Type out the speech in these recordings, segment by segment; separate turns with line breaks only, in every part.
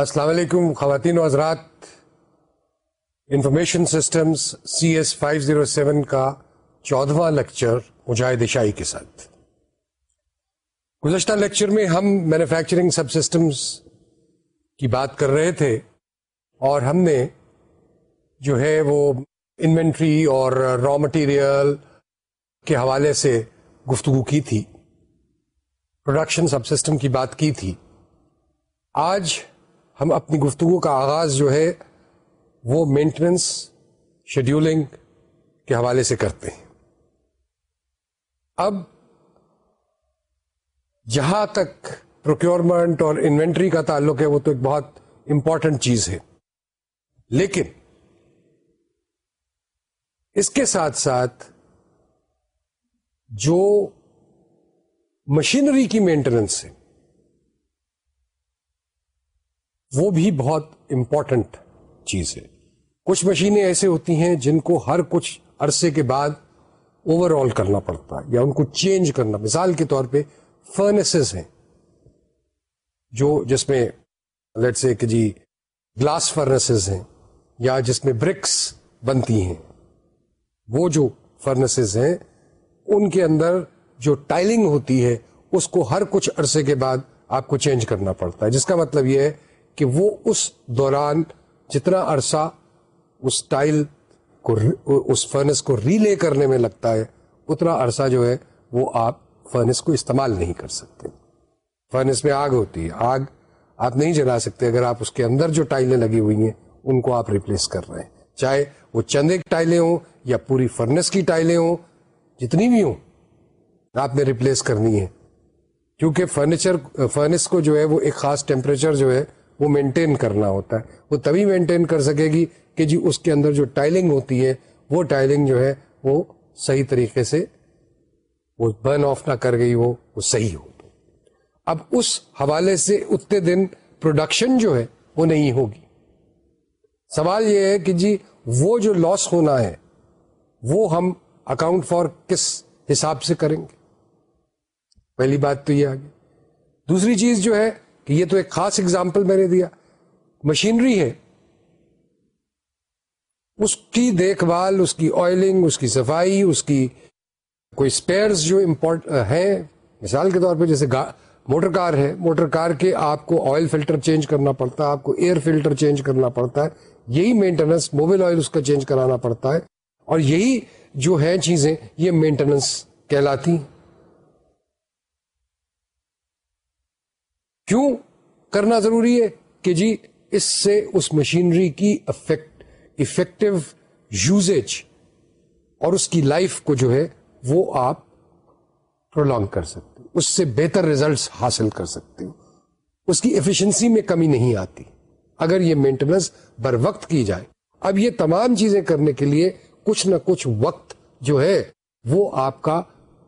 السلام علیکم، خواتین و حضرات۔ Information systems C S five zero seven کا چودواں لیکچر مجاہد شاہی کے ساتھ۔ گزشتہ لیکچر میں ہم مینوفیکچرنگ سب سسٹمز کی بات کر رہے تھے اور ہم نے جو ہے وہ انوینٹری اور را مٹیریل کے حوالے سے گفتگو کی تھی۔ پروڈکشن سب سسٹم کی بات کی تھی۔ آج ہم اپنی گفتگو کا آغاز جو ہے وہ مینٹننس شیڈیولنگ کے حوالے سے کرتے ہیں۔ اب جہاں تک پروکیورمنٹ اور انوینٹری کا تعلق ہے وہ تو ایک بہت امپورٹنٹ چیز ہے۔ لیکن اس کے ساتھ ساتھ جو مشینری کی مینٹیننس ہے وہ بھی بہت امپورٹنٹ چیز ہے۔ کچھ مشینیں ایسے ہوتی ہیں جن کو ہر کچھ عرصے کے بعد اوور آل کرنا پڑتا ہے یا ان کو چینج کرنا۔ مثال کے طور پہ فرنسز ہیں۔ جو جس میں لیٹ سے کہ جی گلاس فرنسز ہیں یا جس میں برکس بنتی ہیں۔ وہ جو فرنسز ہیں، ان کے اندر جو ٹائلنگ ہوتی ہے، اس کو ہر کچھ عرصے کے بعد آپ کو چینج کرنا پڑتا ہے۔ جس کا مطلب یہ ہے کہ وہ اس دوران جتنا عرصہ اس ٹائل کو اس فرنس کو ریلے کرنے میں لگتا ہے، اتنا عرصہ جو ہے وہ آپ فرنس کو استعمال نہیں کر سکتے۔ فرنس میں آگ ہوتی ہے، آگ آپ نہیں جلا سکتے۔ اگر آپ اس کے اندر جو ٹائلیں لگی ہوئی ہیں، ان کو آپ ریپلیس کر رہے ہیں۔ چاہے وہ چند ایک ٹائلیں ہوں یا پوری فرنس کی ٹائلیں ہوں، جتنی بھی ہوں، آپ نے ریپلیس کرنی ہے۔ کیونکہ فرنیچر فرنس کو جو ہے وہ ایک خاص ٹیمپریچر جو ہے وہ مینٹین کرنا ہوتا ہے۔ وہ تبھی مینٹین کر سکے گی کہ جی اس کے اندر جو ٹائلنگ ہوتی ہے، وہ ٹائلنگ جو ہے، وہ صحیح طریقے سے وہ برن آف نہ کر گئی وہ وہ صحیح ہو۔ اب اس حوالے سے اتنے دن پروڈکشن جو ہے، وہ نہیں ہوگی۔ سوال یہ ہے کہ جی وہ جو لاس ہونا ہے، وہ ہم اکاؤنٹ فار کس حساب سے کریں گے؟ پہلی بات تو یہ آگے۔ دوسری چیز جو ہے کہ یہ تو ایک خاص اگزامپل میں نے دیا۔ مشینری ہے۔ اس کی دیکھ بھال، اس کی آئلنگ اس کی صفائی، اس کی کوئی اسپیئرس جو امپورٹ ہیں۔ مثال کے طور پہ جیسے موٹر کار ہے۔ موٹر کار کے آپ کو آئل فلٹر چینج کرنا پڑتا ہے، آپ کو ایئر فلٹر چینج کرنا پڑتا ہے۔ یہی مینٹیننس موبائل آئل اس کا چینج کرانا پڑتا ہے۔ اور یہی جو ہے چیزیں، یہ مینٹیننس کہلاتی ہیں۔ کیوں کرنا ضروری ہے کہ جی اس سے اس مشینری کی افیکٹ افیکٹو یوزیج اور اس کی لائف کو جو ہے وہ آپ پرولونگ کر سکتے اس سے بہتر ریزلٹس حاصل کر سکتے ہو۔ اس کی ایفیشنسی میں کمی نہیں آتی۔ اگر یہ مینٹیننس بر وقت کی جائے۔ اب یہ تمام چیزیں کرنے کے لیے کچھ نہ کچھ وقت جو ہے وہ آپ کا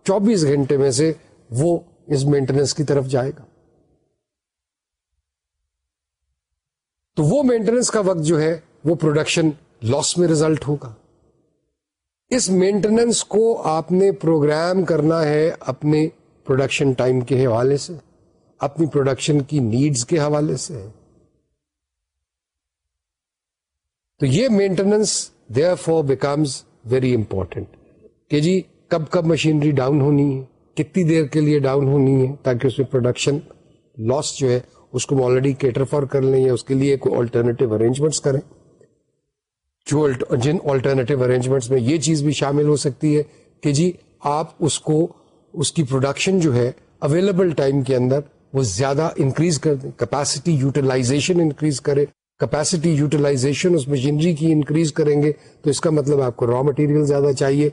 چوبیس گھنٹے میں سے وہ اس مینٹیننس کی طرف جائے گا۔ تو وہ مینٹیننس کا وقت جو ہے وہ پروڈکشن لاس میں ریزلٹ ہوگا۔ اس مینٹیننس کو آپ نے پروگرام کرنا ہے اپنے پروڈکشن ٹائم کے حوالے سے، اپنی پروڈکشن کی نیڈز کے حوالے سے۔ تو یہ maintenance therefore becomes very important کہ جی کب کب مشینری ڈاؤن ہونی ہے، کتنی دیر کے لیے ڈاؤن ہونی ہے تاکہ اس میں پروڈکشن لاس جو ہے اس کو آلریڈی کیٹر فار کر لیں یا اس کے لیے کوئی آلٹرنیٹو ارینجمنٹس کریں۔ جو جن آلٹرنیٹو ارینجمنٹس میں یہ چیز بھی شامل ہو سکتی ہے کہ جی آپ اس کو، اس کی پروڈکشن جو ہے اویلیبل ٹائم کے اندر وہ زیادہ انکریز کر دیں کیپیسٹی یوٹیلائزیشن انکریز کرے۔ کیپیسٹی یوٹیلائزیشن اس مشینری کی انکریز کریں گے تو اس کا مطلب آپ کو را مٹیریل زیادہ چاہیے۔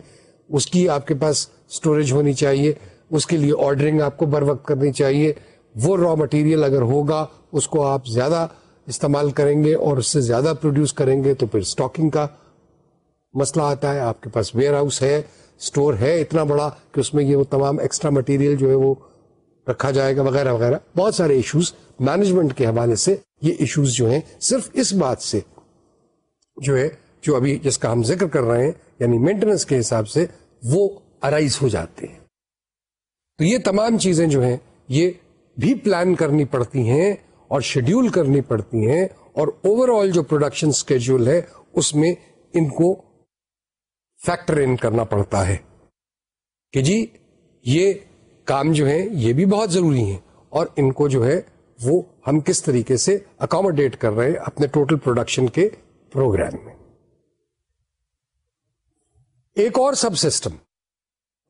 اس کی آپ کے پاس اسٹوریج ہونی چاہیے۔ اس کے لیے آرڈرنگ آپ کو بر وقت کرنی چاہیے۔ وہ را مٹیریل اگر ہوگا، اس کو آپ زیادہ استعمال کریں گے اور اس سے زیادہ پروڈیوس کریں گے تو پھر اسٹاکنگ کا مسئلہ آتا ہے، آپ کے پاس ویئر ہاؤس ہے اسٹور ہے اتنا بڑا کہ اس میں یہ وہ تمام ایکسٹرا مٹیریل جو ہے وہ رکھا جائے گا، وغیرہ وغیرہ۔ بہت سارے ایشوز مینجمنٹ کے حوالے سے یہ ایشوز جو ہیں صرف اس بات سے جو ہے، جو ابھی جس کا ہم ذکر کر رہے ہیں یعنی مینٹیننس کے حساب سے وہ ارائز ہو جاتے ہیں۔ تو یہ تمام چیزیں جو ہیں، یہ بھی پلان کرنی پڑتی ہیں اور شیڈیول کرنی پڑتی ہیں اور اوور آل جو پروڈکشن اسکیڈول ہے، اس میں ان کو فیکٹر ان کرنا پڑتا ہے۔ کہ جی یہ کام جو ہے یہ بھی بہت ضروری ہیں اور ان کو جو ہے، وہ ہم کس طریقے سے اکاموڈیٹ کر رہے ہیں اپنے ٹوٹل پروڈکشن کے پروگرام میں۔ ایک اور سب سسٹم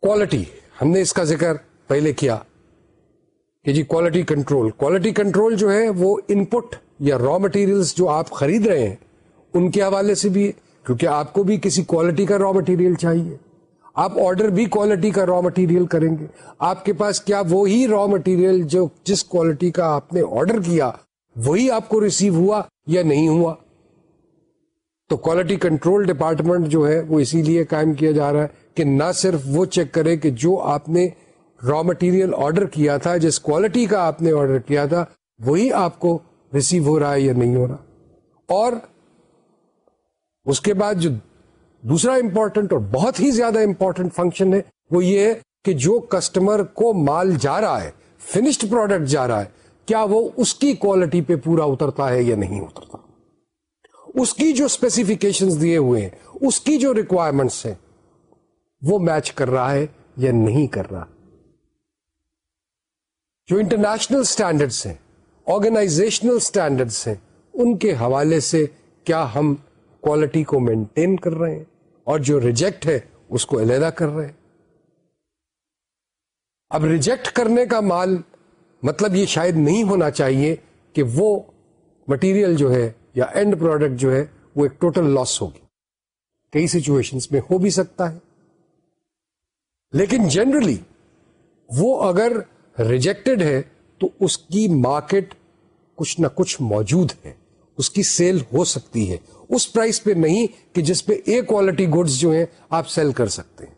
کوالٹی ہم نے اس کا ذکر پہلے کیا۔ کہ جی کوالٹی کنٹرول کوالٹی کنٹرول جو ہے وہ ان پٹ یا را مٹیریل جو آپ خرید رہے ہیں، ان کے حوالے سے بھی ہے، کیونکہ آپ کو بھی کسی کوالٹی کا را مٹیریل چاہیے۔ آپ آرڈر بھی کوالٹی کا را مٹیریل کریں گے۔ آپ کے پاس کیا وہی را مٹیریل جو جس کوالٹی کا آپ نے آرڈر کیا، وہی آپ کو ریسیو ہوا یا نہیں ہوا؟ تو کوالٹی کنٹرول ڈپارٹمنٹ جو ہے وہ اسی لیے قائم کیا جا رہا ہے کہ نہ صرف وہ چیک کرے کہ جو آپ نے را مٹیریل آرڈر کیا تھا، جس کوالٹی کا آپ نے آرڈر کیا تھا، وہی آپ کو ریسیو ہو رہا ہے یا نہیں ہو رہا۔ اور اس کے بعد جو دوسرا امپورٹنٹ اور بہت ہی زیادہ امپورٹنٹ فنکشن ہے، وہ یہ ہے کہ جو کسٹمر کو مال جا رہا ہے فنشڈ پروڈکٹ جا رہا ہے، کیا وہ اس کی کوالٹی پہ پورا اترتا ہے یا نہیں اترتا؟ اس کی جو اسپیسیفکیشن دیے ہوئے ہیں، اس کی جو ریکوائرمنٹس ہیں، وہ میچ کر رہا ہے یا نہیں کر رہا؟ جو انٹرنیشنل اسٹینڈرڈس ہیں آرگنائزیشنل اسٹینڈرڈس ہیں، ان کے حوالے سے کیا ہم کوالٹی کو مینٹین کر رہے ہیں اور جو ریجیکٹ ہے اس کو علیحدہ کر رہے ہیں؟ اب ریجیکٹ کرنے کا مال مطلب یہ شاید نہیں ہونا چاہیے کہ وہ مٹیریل جو ہے یا اینڈ پروڈکٹ جو ہے وہ ایک ٹوٹل لاس ہوگی۔ کئی سچویشن میں ہو بھی سکتا ہے۔ لیکن جنرلی وہ اگر ریجیکٹڈ ہے تو اس کی مارکیٹ کچھ نہ کچھ موجود ہے۔ اس کی سیل ہو سکتی ہے۔ اس پرائز پہ نہیں کہ جس پہ اے کوالٹی گڈس جو ہیں آپ سیل کر سکتے ہیں۔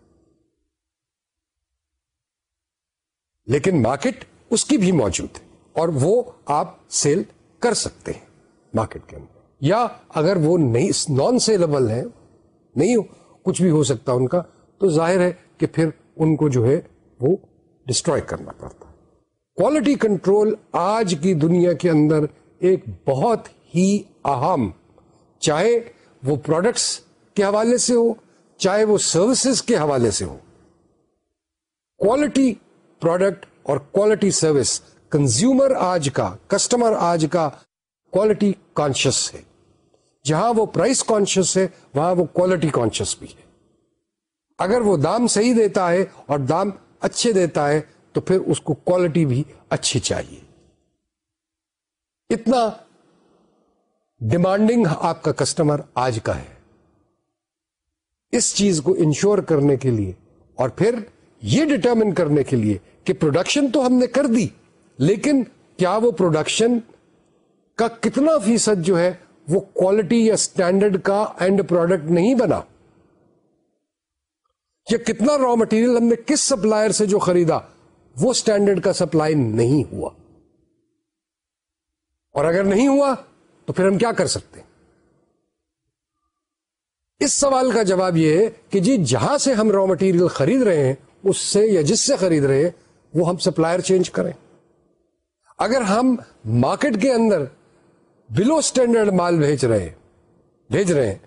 لیکن مارکیٹ اس کی بھی موجود ہے اور وہ آپ سیل کر سکتے ہیں مارکیٹ کے اندر۔ یا اگر وہ نہیں نان سیلبل ہے نہیں کچھ بھی ہو سکتا ان کا، تو ظاہر ہے کہ پھر ان کو جو ہے وہ ڈسٹروائے کرنا پڑتا کوالٹی کنٹرول آج کی دنیا کے اندر ایک بہت ہی اہم، چاہے وہ پروڈکٹس کے حوالے سے ہو، چاہے وہ سروسز کے حوالے سے ہو۔ کوالٹی پروڈکٹ اور کوالٹی سروس کنزیومر آج کا کسٹمر آج کا کوالٹی کانشیس ہے۔ جہاں وہ پرائس کانشیس ہے، وہاں وہ کوالٹی کانشیس بھی ہے۔ اگر وہ دام صحیح دیتا ہے اور دام اچھے دیتا ہے تو پھر اس کو کوالٹی بھی اچھی چاہیے۔ اتنا ڈیمانڈنگ آپ کا کسٹمر آج کا ہے۔ اس چیز کو انشور کرنے کے لیے اور پھر یہ ڈٹرمن کرنے کے لیے کہ پروڈکشن تو ہم نے کر دی، لیکن کیا وہ پروڈکشن کا کتنا فیصد جو ہے وہ کوالٹی یا اسٹینڈرڈ کا اینڈ پروڈکٹ نہیں بنا؟ یا کتنا را مٹیریل ہم نے کس سپلائر سے جو خریدا؟ وہ اسٹینڈرڈ کا سپلائی نہیں ہوا۔ اور اگر نہیں ہوا، تو پھر ہم کیا کر سکتے ہیں؟ اس سوال کا جواب یہ ہے کہ جی جہاں سے ہم را مٹیریل خرید رہے ہیں، اس سے یا جس سے خرید رہے ہیں، وہ ہم سپلائر چینج کریں۔ اگر ہم مارکیٹ کے اندر بلو اسٹینڈرڈ مال بھیج رہے ہیں، بھیج رہے ہیں،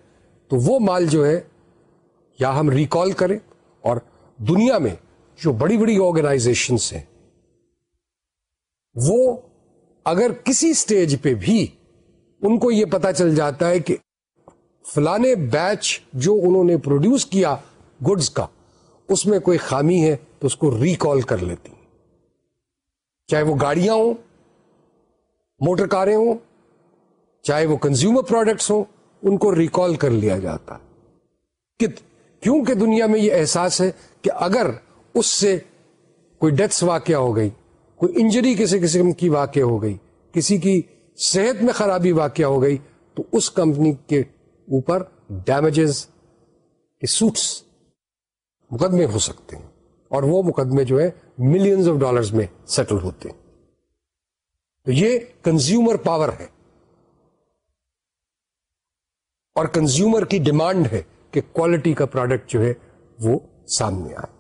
تو وہ مال جو ہے، یا ہم ریکال کریں اور دنیا میں جو بڑی بڑی آرگنائزیشن ہیں، وہ اگر کسی سٹیج پہ بھی ان کو یہ پتا چل جاتا ہے کہ فلانے بیچ جو انہوں نے پروڈیوس کیا گڈز کا، اس میں کوئی خامی ہے تو اس کو ریکال کر لیتی۔ چاہے وہ گاڑیاں ہوں موٹر کاریں ہوں، چاہے وہ کنزیومر پروڈکٹس ہوں، ان کو ریکال کر لیا جاتا۔ کیونکہ دنیا میں یہ احساس ہے کہ اگر اس سے کوئی ڈیتھس واقع ہو گئی، کوئی انجری کسی قسم کی واقع ہو گئی، کسی کی صحت میں خرابی واقع ہو گئی، تو اس کمپنی کے اوپر ڈیمیجز کے سوٹس مقدمے ہو سکتے ہیں۔ اور وہ مقدمے جو ہے ملینز آف ڈالرز میں سیٹل ہوتے ہیں۔ تو یہ کنزیومر پاور ہے۔ اور کنزیومر کی ڈیمانڈ ہے کہ کوالٹی کا پروڈکٹ جو ہے وہ سامنے آئے۔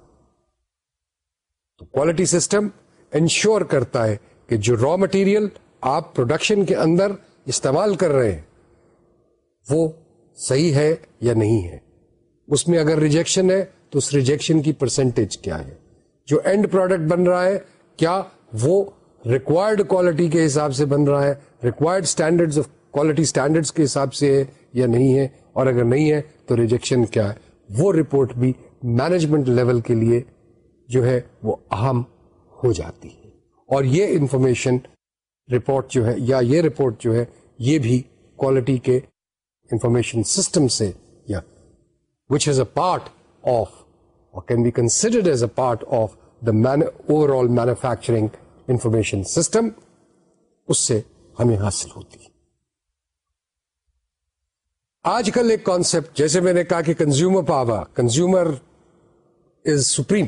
تو کوالٹی سسٹم انشور کرتا ہے کہ جو را مٹیریل آپ پروڈکشن کے اندر استعمال کر رہے ہیں، وہ صحیح ہے یا نہیں ہے۔ اس میں اگر ریجیکشن ہے، تو اس ریجیکشن کی پرسنٹیج کیا ہے؟ جو اینڈ پروڈکٹ بن رہا ہے، کیا وہ ریکوائرڈ کوالٹی کے حساب سے بن رہا ہے؟ ریکوائرڈ اسٹینڈرڈ کوالٹی اسٹینڈرڈ کے حساب سے ہے یا نہیں ہے؟ اور اگر نہیں ہے، تو ریجیکشن کیا ہے؟ وہ رپورٹ بھی مینجمنٹ لیول کے لیے جو ہے وہ اہم ہو جاتی ہے۔ اور یہ انفارمیشن رپورٹ جو ہے یا یہ رپورٹ جو ہے یہ بھی کوالٹی کے انفارمیشن سسٹم سے یا which is a part of or can be considered as a part of the overall manufacturing information system اس سے ہمیں حاصل ہوتی ہے آج کل ایک کانسپٹ جیسے میں نے کہا کہ consumer power consumer is supreme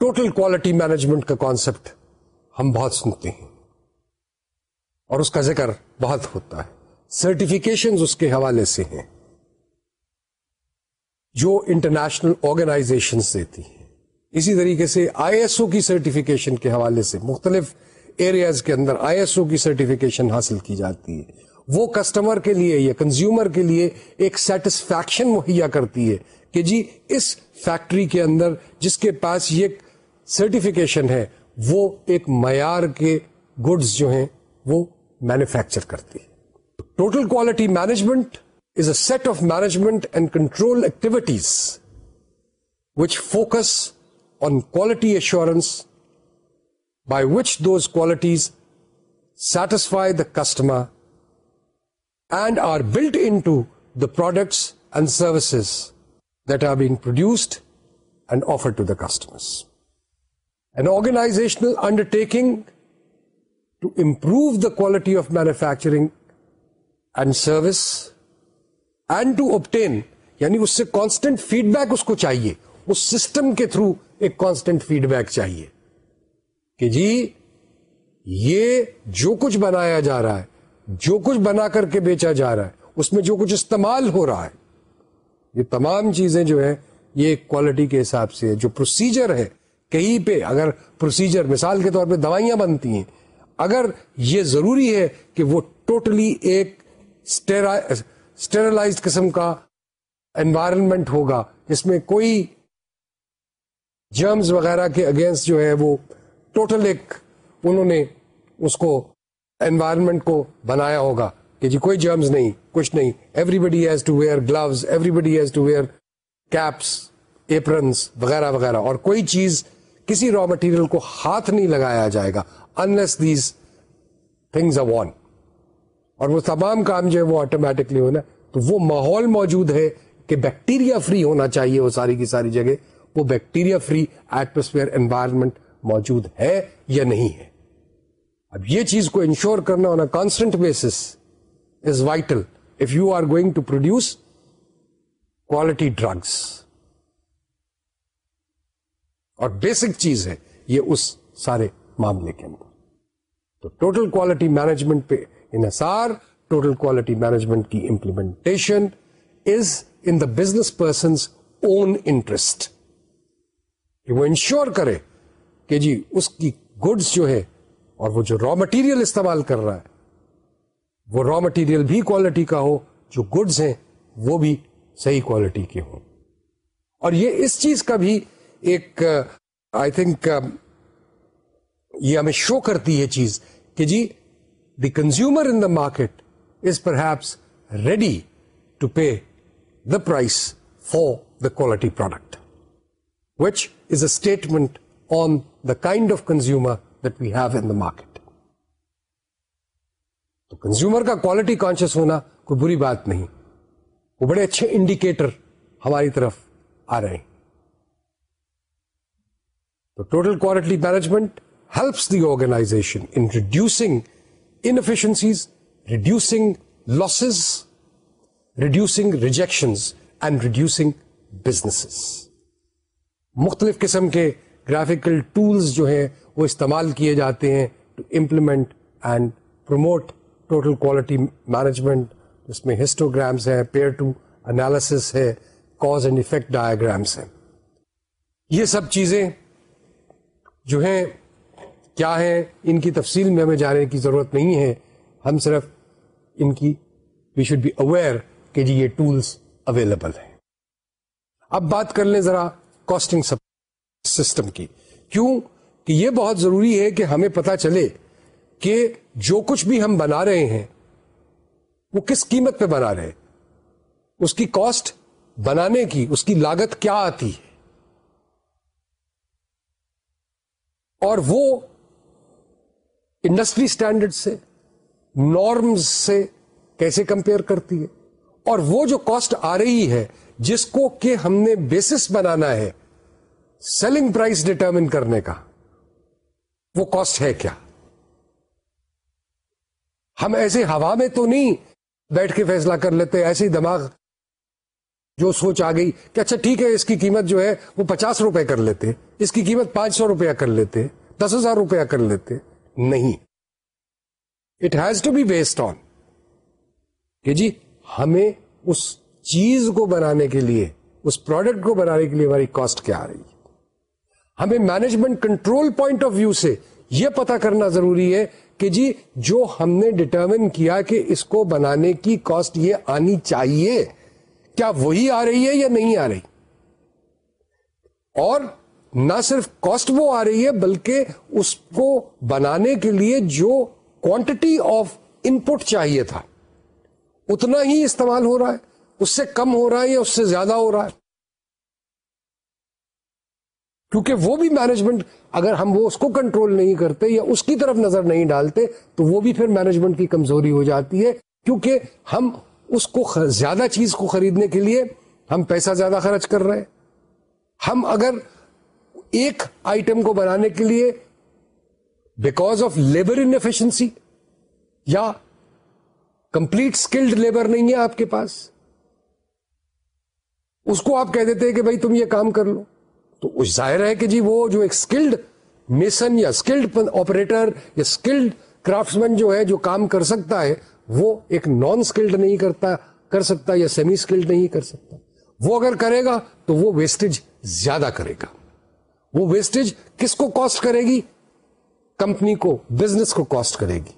total quality management کا کانسپٹ ہم بہت سنتے ہیں اور اس کا ذکر بہت ہوتا ہے۔ سرٹیفکیشن اس کے حوالے سے ہیں۔ جو انٹرنیشنل آرگنائزیشن دیتی ہیں۔ اسی طریقے سے آئی ایس او کی سرٹیفکیشن کے حوالے سے مختلف ایریاز کے اندر آئی ایس او کی سرٹیفکیشن حاصل کی جاتی ہے۔ وہ کسٹمر کے لیے یا کنزیومر کے لیے ایک سیٹسفیکشن مہیا کرتی ہے کہ جی اس فیکٹری کے اندر جس کے پاس یہ سرٹیفکیشن ہے، وہ ایک معیار کے گڈس جو ہیں، وہ مینوفیکچر کرتی ہے۔ Total quality management is a set of management and control activities which focus on quality assurance by which those qualities satisfy the customer and are built in to the products and services that are being produced and offer to the customers an organizational undertaking to improve the quality of manufacturing and service and to obtain یعنی اس سے constant feedback اس کو چاہیے اس system کے through ایک constant feedback چاہیے کہ جی یہ جو کچھ بنایا جا رہا ہے جو کچھ بنا کر کے بیچا جا رہا ہے اس میں جو کچھ استعمال ہو رہا ہے یہ تمام چیزیں جو ہے یہ کوالٹی کے حساب سے جو پروسیجر ہے کہیں پہ اگر پروسیجر مثال کے طور پہ دوائیاں بنتی ہیں، اگر یہ ضروری ہے کہ وہ ٹوٹلی ایک اسٹیرلائز قسم کا انوائرمنٹ ہوگا، جس میں کوئی جرمز وغیرہ کے اگینسٹ جو ہے وہ ٹوٹل ایک انہوں نے اس کو انوائرمنٹ کو بنایا ہوگا کہ جی کوئی جرمز نہیں، کچھ نہیں everybody has to wear gloves everybody has to wear caps aprons وغیرہ وغیرہ، اور کوئی چیز کسی را مٹیریل کو ہاتھ نہیں لگایا جائے گا unless these things are on اور وہ تمام کام جو ہے وہ آٹومیٹکلی ہونا تو وہ ماحول موجود ہے کہ بیکٹیریا فری ہونا چاہیے وہ ساری کی ساری جگہ۔ وہ بیکٹیریا فری ایٹموسفیئر انوائرمنٹ موجود ہے یا نہیں ہے۔ اب یہ چیز کو انشور کرنا on a constant basis is vital if you are going to produce quality drugs اور بیسک چیز ہے یہ اس سارے معاملے کے اندر۔ تو ٹوٹل کوالٹی مینجمنٹ پہ انحصار ٹوٹل کوالٹی مینجمنٹ کی implementation is in the business persons own interest کہ وہ انشور کرے کہ جی اس کی گڈس جو ہے اور وہ جو را مٹیریل استعمال کر رہا ہے، وہ را مٹیریل بھی کوالٹی کا ہو، جو گڈز ہیں وہ بھی صحیح کوالٹی کے ہوں۔ اور یہ اس چیز کا بھی ایک، آئی تھنک، یہ ہمیں شو کرتی ہے چیز کہ جی the consumer in the market is perhaps ready to pay the price for the quality product, which is a statement on the kind of consumer that we have in the market. تو consumer کا quality conscious ہونا کوئی بری بات نہیں، وہ بڑے اچھے انڈیکیٹر ہماری طرف آ رہے ہیں۔ تو total quality management helps the organization in reducing inefficiencies reducing losses reducing rejection and reducing business مختلف قسم کے گرافیکل ٹولس جو ہیں وہ استعمال کیے جاتے ہیں to implement and promote total quality management جس میں ہسٹوگرامس ہیں پیئر ٹو انالیس ہے کاز اینڈ افیکٹ ڈایاگرامس ہیں. یہ سب چیزیں جو ہیں، کیا ہے ان کی تفصیل میں ہمیں جانے کی ضرورت نہیں ہے۔ ہم صرف ان کی وی شوڈ بی اویئر کہ جی یہ ٹولس اویلیبل ہیں۔ اب بات کر لیں ذرا کاسٹنگ سسٹم کی۔ کیوں؟ کہ یہ بہت ضروری ہے کہ ہمیں پتا چلے کہ جو کچھ بھی ہم بنا رہے ہیں، وہ کس قیمت پہ بنا رہے اس کی کاسٹ بنانے کی، اس کی لاگت کیا آتی ہے؟ اور وہ انڈسٹری اسٹینڈرڈ سے، نارمز سے کیسے کمپیئر کرتی ہے؟ اور وہ جو کاسٹ آ رہی ہے، جس کو کہ ہم نے بیسس بنانا ہے، سیلنگ پرائز ڈٹرمن کرنے کا، وہ کاسٹ ہے کیا؟ ہم ایسے ہوا میں تو نہیں بیٹھ کے فیصلہ کر لیتے، ایسے ہی دماغ جو سوچ آ گئی کہ اچھا ٹھیک ہے، اس کی قیمت جو ہے وہ پچاس روپے کر لیتے، اس کی قیمت پانچ سو روپیہ کر لیتے، دس ہزار روپیہ کر لیتے۔ نہیں۔ It has to be based on کہ جی ہمیں اس چیز کو بنانے کے لیے، اس پروڈکٹ کو بنانے کے لیے ہماری کاسٹ کیا آ رہی ہے۔ ہمیں management control point of view سے یہ پتا کرنا ضروری ہے کہ جی جو ہم نے ڈٹرمن کیا کہ اس کو بنانے کی کاسٹ یہ آنی چاہیے۔ کیا وہی آ رہی ہے یا نہیں آ رہی؟ اور نہ صرف کاسٹ وہ آ رہی ہے، بلکہ اس کو بنانے کے لیے جو کوانٹٹی آف ان پٹ چاہیے تھا، اتنا ہی استعمال ہو رہا ہے۔ اس سے کم ہو رہا ہے یا اس سے زیادہ ہو رہا ہے؟ کیونکہ وہ بھی مینجمنٹ اگر ہم وہ اس کو کنٹرول نہیں کرتے یا اس کی طرف نظر نہیں ڈالتے، تو وہ بھی پھر مینجمنٹ کی کمزوری ہو جاتی ہے۔ کیونکہ ہم اس کو زیادہ چیز کو خریدنے کے لیے ہم پیسہ زیادہ خرچ کر رہے ہیں۔ ہم اگر ایک آئٹم کو بنانے کے لیے بیکاز آف لیبر انفیشنسی یا کمپلیٹ اسکلڈ لیبر نہیں ہے آپ کے پاس، اس کو آپ کہہ دیتے ہیں کہ بھائی تم یہ کام کر لو۔ تو ظاہر ہے کہ جی وہ جو ایک اسکلڈ میسن یا اسکلڈ آپریٹر یا اسکلڈ کرافٹ مین جو ہے جو کام کر سکتا ہے وہ ایک نان اسکلڈ نہیں کرتا، کر سکتا یا سیمی اسکلڈ نہیں کر سکتا۔ وہ اگر کرے گا تو وہ ویسٹیج زیادہ کرے گا۔ وہ ویسٹیج کس کو کاسٹ کرے گی؟ کمپنی کو بزنس کو کاسٹ کرے گی۔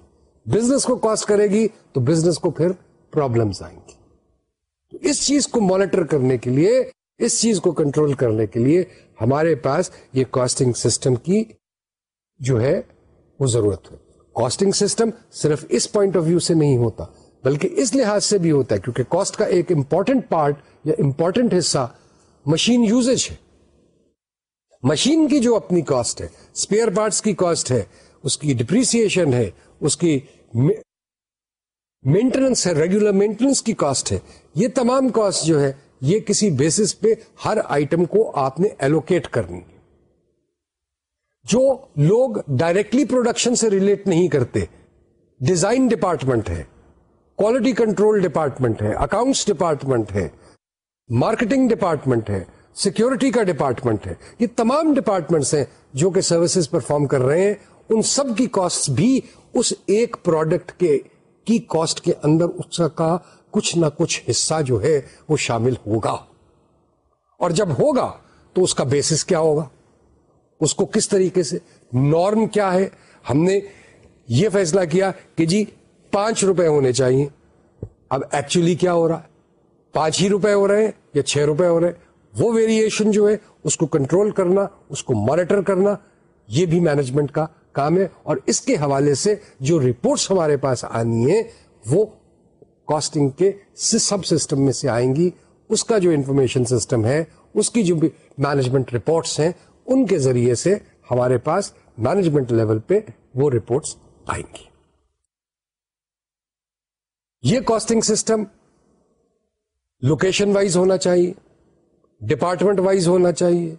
بزنس کو کاسٹ کرے گی تو بزنس کو پھر پرابلمس آئیں گی۔ تو اس چیز کو مانیٹر کرنے کے لیے، اس چیز کو کنٹرول کرنے کے لیے ہمارے پاس یہ کاسٹنگ سسٹم کی جو ہے، وہ ضرورت ہے کاسٹنگ سسٹم صرف اس پوائنٹ آف ویو سے نہیں ہوتا، بلکہ اس لحاظ سے بھی ہوتا ہے، کیونکہ کاسٹ کا ایک امپورٹنٹ پارٹ یا امپورٹنٹ حصہ مشین یوزج ہے۔ مشین کی جو اپنی کاسٹ ہے اسپیئر پارٹس کی کاسٹ ہے، اس کی ڈپریسن ہے، اس کی مینٹیننس ہے ریگولر مینٹیننس کی کاسٹ ہے، یہ تمام کاسٹ جو ہے، یہ کسی بیسس پہ ہر آئٹم کو آپ نے ایلوکیٹ کرنی۔ جو لوگ ڈائریکٹلی پروڈکشن سے ریلیٹ نہیں کرتے ڈیزائن ڈپارٹمنٹ ہے کوالٹی کنٹرول ڈپارٹمنٹ ہے اکاؤنٹس ڈپارٹمنٹ ہے مارکیٹنگ ڈپارٹمنٹ ہے سیکورٹی کا ڈپارٹمنٹ ہے، یہ تمام ڈپارٹمنٹس ہیں جو کہ سروسز پرفارم کر رہے ہیں۔ ان سب کی کاسٹ بھی اس ایک پروڈکٹ کے، کی کاسٹ کے اندر اس کا کچھ نہ کچھ حصہ جو ہے وہ شامل ہوگا۔ اور جب ہوگا تو اس کا بیسس کیا ہوگا؟ اس کو کس طریقے سے؟ نارم کیا ہے؟ ہم نے یہ فیصلہ کیا کہ جی پانچ روپے ہونے چاہیے۔ اب ایکچولی کیا ہو رہا ہے؟ پانچ ہی روپے ہو رہے ہیں یا چھ روپے ہو رہے ہیں؟ وہ ویریشن جو ہے، اس کو کنٹرول کرنا، اس کو مانیٹر کرنا، یہ بھی مینجمنٹ کا کام ہے۔ اور اس کے حوالے سے جو رپورٹس ہمارے پاس آنی ہے وہ کاسٹنگ کے سب سسٹم میں سے آئیں گی۔ اس کا جو انفارمیشن سسٹم ہے، اس کی جو مینجمنٹ رپورٹس ہیں ان کے ذریعے سے ہمارے پاس مینجمنٹ لیول پہ وہ رپورٹس آئیں گی۔ یہ کاسٹنگ سسٹم لوکیشن وائز ہونا چاہیے ڈپارٹمنٹ وائز ہونا چاہیے۔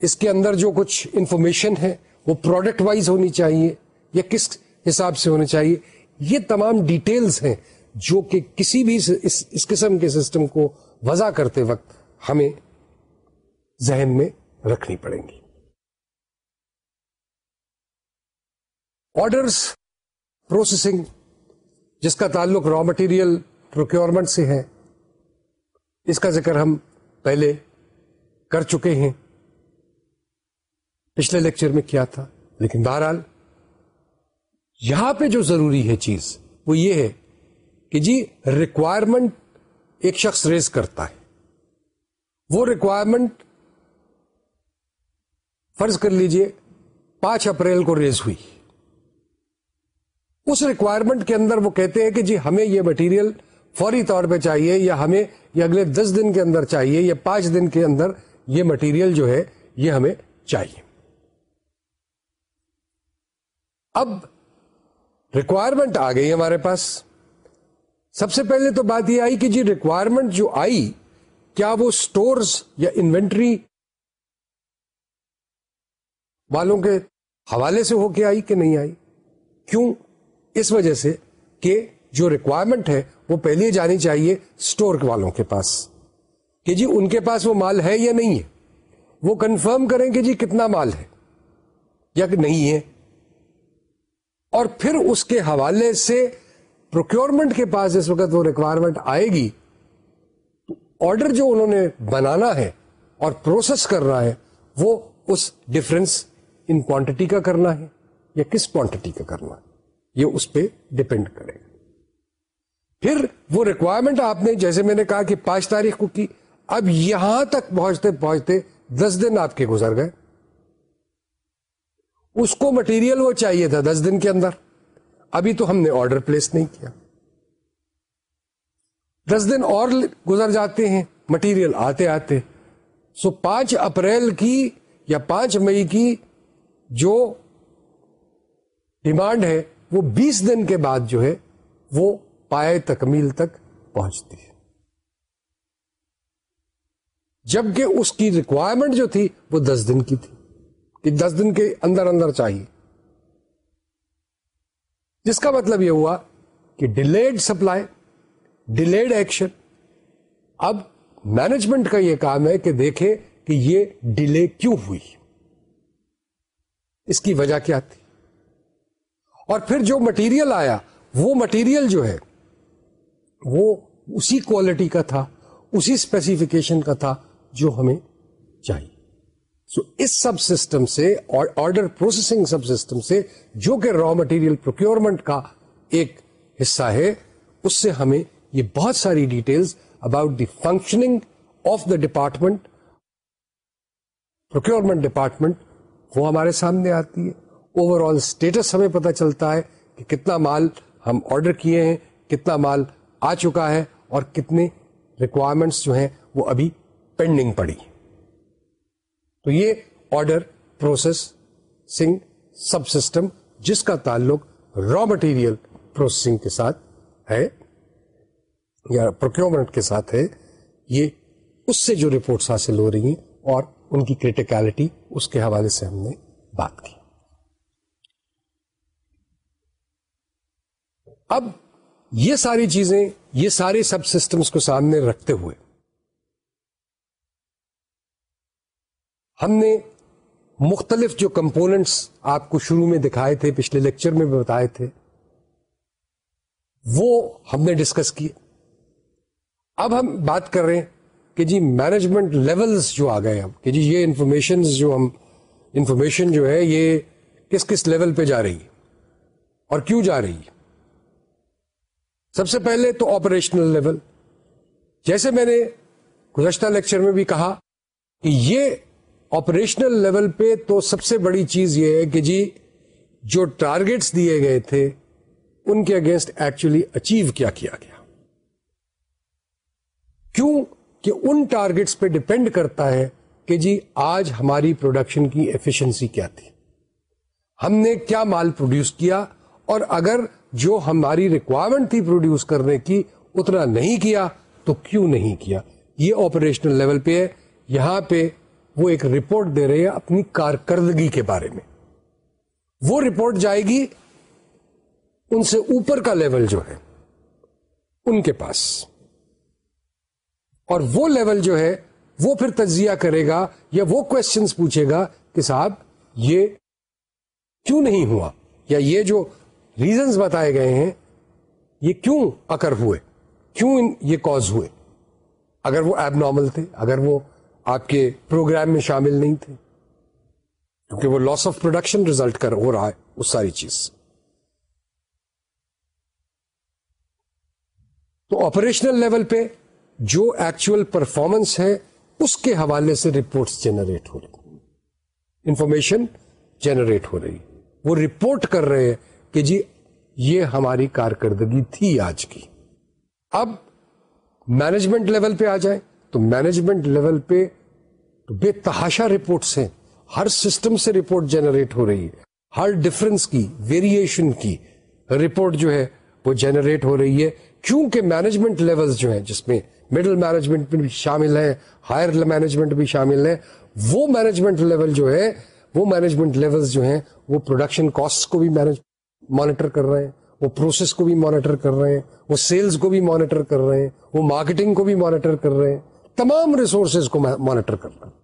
اس کے اندر جو کچھ انفارمیشن ہے وہ پروڈکٹ وائز ہونی چاہیے یا کس حساب سے ہونی چاہیے۔ یہ تمام ڈیٹیلز ہیں جو کہ کسی بھی اس, اس قسم کے سسٹم کو وضع کرتے وقت ہمیں ذہن میں رکھنی پڑیں گی۔ آرڈرس پروسیسنگ جس کا تعلق را مٹیریل پروکیورمنٹ سے ہے، اس کا ذکر ہم پہلے کر چکے ہیں۔ پچھلے لیکچر میں کیا تھا، لیکن بہرحال یہاں پہ جو ضروری ہے چیز، وہ یہ ہے کہ جی ریکوائرمنٹ ایک شخص ریز کرتا ہے۔ وہ ریکوائرمنٹ فرض کر لیجیے، پانچ اپریل کو ریز ہوئی۔ اس ریکوائرمنٹ کے اندر وہ کہتے ہیں کہ جی ہمیں یہ مٹیریل فوری طور پہ چاہیے یا ہمیں یہ اگلے دس دن کے اندر چاہیے یا پانچ دن کے اندر یہ مٹیریل جو ہے یہ ہمیں چاہیے۔ اب ریکوائرمنٹ آ گئی ہمارے پاس۔ سب سے پہلے تو بات یہ آئی کہ جی ریکوائرمنٹ جو آئی، کیا وہ سٹورز یا انوینٹری والوں کے حوالے سے ہو کے آئی کہ نہیں آئی؟ کیوں؟ اس وجہ سے کہ جو ریکوائرمنٹ ہے وہ پہلے جانی چاہیے اسٹور والوں کے پاس۔ کہ جی ان کے پاس وہ مال ہے یا نہیں ہے؟ وہ کنفرم کریں کہ جی کتنا مال ہے یا کہ نہیں ہے۔ اور پھر اس کے حوالے سے پروکیورمنٹ کے پاس اس وقت وہ ریکوائرمنٹ آئے گی۔ تو آرڈر جو انہوں نے بنانا ہے اور پروسیس کرنا ہے وہ اس ڈفرنس ان کوانٹٹی کا کرنا ہے یا کس کوانٹٹی کا کرنا ہے، یہ اس پہ ڈپینڈ کرے گا۔ پھر وہ ریکوائرمنٹ آپ نے، جیسے میں نے کہا کہ پانچ تاریخ کو کی، اب یہاں تک پہنچتے پہنچتے دس دن آپ کے گزر گئے۔ اس کو مٹیریل وہ چاہیے تھا دس دن کے اندر۔ ابھی تو ہم نے آرڈر پلیس نہیں کیا۔ دس دن اور گزر جاتے ہیں مٹیریل آتے آتے۔ سو پانچ اپریل کی یا پانچ مئی کی جو ڈیمانڈ ہے، وہ بیس دن کے بعد جو ہے، وہ پائے تکمیل تک پہنچتی ہے۔ جبکہ اس کی ریکوائرمنٹ جو تھی، وہ دس دن کی تھی۔ کہ دس دن کے اندر اندر چاہیے۔ جس کا مطلب یہ ہوا کہ ڈیلیڈ سپلائی ڈیلیڈ ایکشن اب مینجمنٹ کا یہ کام ہے کہ دیکھے کہ یہ ڈیلے کیوں ہوئی۔ اس کی وجہ کیا تھی؟ اور پھر جو مٹیریل آیا وہ مٹیریل جو ہے وہ اسی کوالٹی کا تھا اسی اسپیسیفکیشن کا تھا جو ہمیں چاہیے۔ سو so, اس سب سسٹم سے اور آرڈر پروسیسنگ سب سسٹم سے جو کہ را مٹیریل پروکیورمنٹ کا ایک حصہ ہے اس سے ہمیں یہ بہت ساری details about the functioning of the department procurement department وہ ہمارے سامنے آتی ہے۔ اوور آل اسٹیٹس ہمیں پتا چلتا ہے کہ کتنا مال ہم آرڈر کیے ہیں، کتنا مال آ چکا ہے اور کتنے ریکوائرمنٹس جو ہیں وہ ابھی پینڈنگ پڑی۔ تو یہ order processing subsystem جس کا تعلق را مٹیریل پروسیسنگ کے ساتھ ہے یا پروکیورمنٹ کے ساتھ ہے، یہ اس سے جو رپورٹس حاصل ہو رہی ہیں اور ان کی کریٹیکلٹی اس کے حوالے سے ہم نے بات کی۔ اب یہ ساری چیزیں، یہ سارے سب سسٹمز کو سامنے رکھتے ہوئے ہم نے مختلف جو کمپوننٹس آپ کو شروع میں دکھائے تھے، پچھلے لیکچر میں بتائے تھے، وہ ہم نے ڈسکس کیے۔ اب ہم بات کر رہے ہیں کہ جی مینجمنٹ لیولز جو آ گئے اب، کہ جی یہ انفارمیشن جو ہم انفارمیشن جو ہے یہ کس کس لیول پہ جا رہی ہے اور کیوں جا رہی؟ ہے سب سے پہلے تو آپریشنل لیول جیسے میں نے گزشتہ لیکچر میں بھی کہا کہ یہ آپریشنل لیول پہ تو سب سے بڑی چیز یہ ہے کہ جی جو ٹارگیٹس دیے گئے تھے، ان کے اگینسٹ ایکچولی اچیو کیا کیا گیا کیوں کہ ان ٹارگیٹس پہ ڈپینڈ کرتا ہے کہ جی آج ہماری پروڈکشن کی ایفیشنسی کیا تھی۔ ہم نے کیا مال پروڈیوس کیا اور اگر جو ہماری ریکوائرمنٹ تھی پروڈیوس کرنے کی اتنا نہیں کیا تو کیوں نہیں کیا؟ یہ آپریشنل لیول پہ ہے۔ یہاں پہ وہ ایک رپورٹ دے رہے ہیں اپنی کارکردگی کے بارے میں۔ وہ رپورٹ جائے گی ان سے اوپر کا لیول جو ہے، ان کے پاس۔ اور وہ لیول جو ہے، وہ پھر تجزیہ کرے گا یا وہ کوشچنس پوچھے گا کہ صاحب یہ کیوں نہیں ہوا؟ یا یہ جو ریزنز بتائے گئے ہیں، یہ کیوں اکر ہوئے؟ کیوں یہ کاز ہوئے؟ اگر وہ ایب نارمل تھے، اگر وہ آپ کے پروگرام میں شامل نہیں تھے، کیونکہ وہ لاس آف پروڈکشن ریزلٹ کر ہو رہا ہے اس ساری چیز سے۔ تو آپریشنل لیول پہ جو ایکچوئل پرفارمنس ہے، اس کے حوالے سے رپورٹس جنریٹ ہو رہی انفارمیشن جنریٹ ہو رہی۔ وہ رپورٹ کر رہے ہیں کہ جی یہ ہماری کارکردگی تھی آج کی۔ اب مینجمنٹ لیول پہ آ جائیں۔ تو مینجمنٹ لیول پہ بے تحاشا رپورٹس ہیں۔ ہر سسٹم سے رپورٹ جنریٹ ہو رہی ہے۔ ہر ڈفرنس کی ویریشن کی رپورٹ جو ہے، وہ جنریٹ ہو رہی ہے۔ کیونکہ مینجمنٹ لیول جو ہیں جس میں مڈل مینجمنٹ بھی شامل ہے ہائر مینجمنٹ بھی شامل ہے وہ مینجمنٹ لیول جو ہے، وہ مینجمنٹ لیول جو ہیں، وہ پروڈکشن کاسٹ کو بھی مینج مانیٹر کر رہے ہیں، وہ پروسیس کو بھی مانیٹر کر رہے ہیں، وہ سیلز کو بھی مانیٹر کر رہے ہیں، وہ مارکیٹنگ کو بھی مانیٹر کر رہے ہیں، تمام ریسورسز کو مانیٹر کر رہے ہیں۔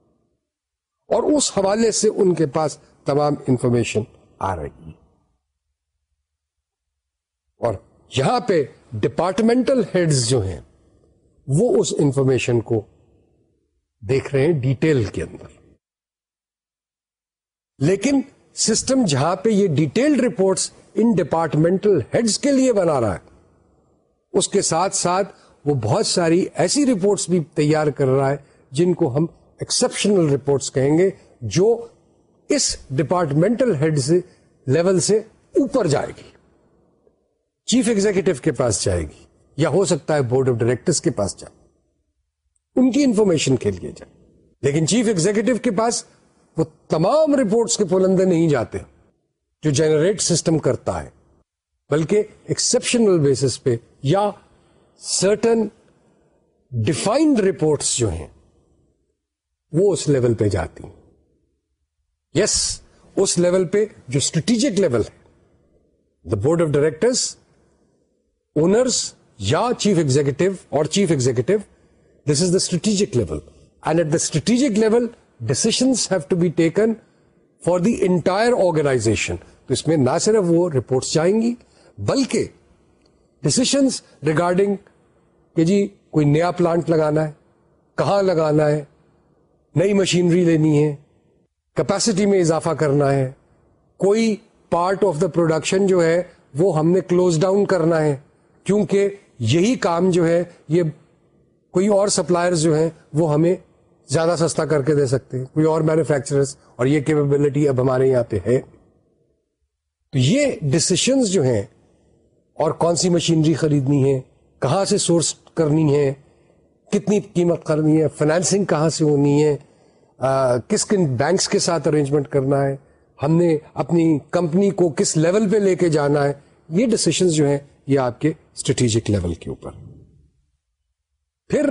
اور اس حوالے سے ان کے پاس تمام انفارمیشن آ رہی ہے اور یہاں پہ ڈپارٹمنٹل ہیڈز جو ہیں، وہ اس انفارمیشن کو دیکھ رہے ہیں ڈیٹیل کے اندر۔ لیکن سسٹم جہاں پہ یہ ڈیٹیلڈ رپورٹس ان ڈپارٹمنٹل ہیڈز کے لیے بنا رہا ہے، اس کے ساتھ ساتھ وہ بہت ساری ایسی رپورٹس بھی تیار کر رہا ہے جن کو ہم ایکسپشنل رپورٹس کہیں گے، جو اس ڈپارٹمنٹل ہیڈ سے لیول سے اوپر جائے گی۔ چیف ایگزیکٹو کے پاس جائے گی یا ہو سکتا ہے بورڈ آف ڈائریکٹرس کے پاس جائے ان کی انفارمیشن کے لیے جائے لیکن چیف ایگزیکٹو کے پاس وہ تمام رپورٹس کے پولندے نہیں جاتے جو جنریٹ سسٹم کرتا ہے، بلکہ ایکسپشنل بیسس پہ یا سرٹن ڈیفائنڈ رپورٹس جو ہیں، وہ اس لیول پہ جاتی ہیں۔ یس اس لیول پہ جو اسٹریٹجک لیول ہے۔ The board of directors owners یا چیف ایگزیکٹو اور chief executive this is the strategic level and at the strategic level decisions have to be taken for the entire organization تو اس میں نہ صرف وہ رپورٹس جائیں گی، بلکہ ڈسیشنس ریگارڈنگ کہ جی کوئی نیا پلانٹ لگانا ہے، کہاں لگانا ہے، نئی مشینری لینی ہے کیپیسٹی میں اضافہ کرنا ہے، کوئی پارٹ آف دا پروڈکشن جو ہے وہ ہم نے کلوز ڈاؤن کرنا ہے۔ کیونکہ یہی کام جو ہے یہ کوئی اور سپلائر جو ہیں وہ ہمیں زیادہ سستا کر کے دے سکتے ہیں۔ کوئی اور مینوفیکچرر اور یہ کیپبلٹی اب ہمارے یہاں پہ ہے۔ تو یہ ڈسیشنز جو ہیں اور کون سی مشینری خریدنی ہے کہاں سے سورس کرنی ہے کتنی قیمت کرنی ہے فائنینسنگ کہاں سے ہونی ہے آ, کس کن بینکس کے ساتھ ارینجمنٹ کرنا ہے ہم نے اپنی کمپنی کو کس لیول پہ لے کے جانا ہے یہ ڈسیشنز جو ہیں یہ آپ کے اسٹریٹجک لیول کے اوپر۔ پھر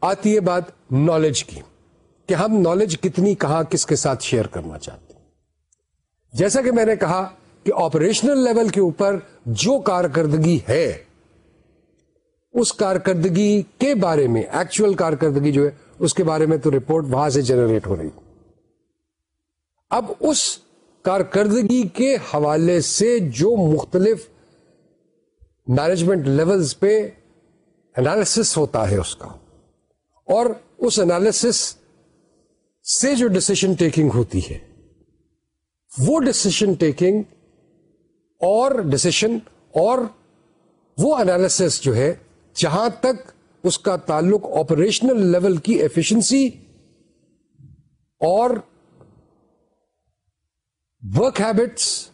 آتی ہے بات نالج کی، کہ ہم نالج کتنی، کہاں، کس کے ساتھ شیئر کرنا چاہتے ہیں۔ جیسا کہ میں نے کہا کہ آپریشنل لیول کے اوپر جو کارکردگی ہے، اس کارکردگی کے بارے میں ایکچوئل کارکردگی جو ہے، اس کے بارے میں تو رپورٹ وہاں سے جنریٹ ہو رہی۔ اب اس کارکردگی کے حوالے سے جو مختلف مینجمنٹ لیولز پہ انالیس ہوتا ہے اس کا۔ اور اس انالیس سے جو ڈسیشن ٹیکنگ ہوتی ہے، وہ ڈسیشن ٹیکنگ اور ڈسیشن اور وہ انالیس جو ہے، جہاں تک اس کا تعلق آپریشنل لیول کی ایفیشنسی اور ورک ہیبٹس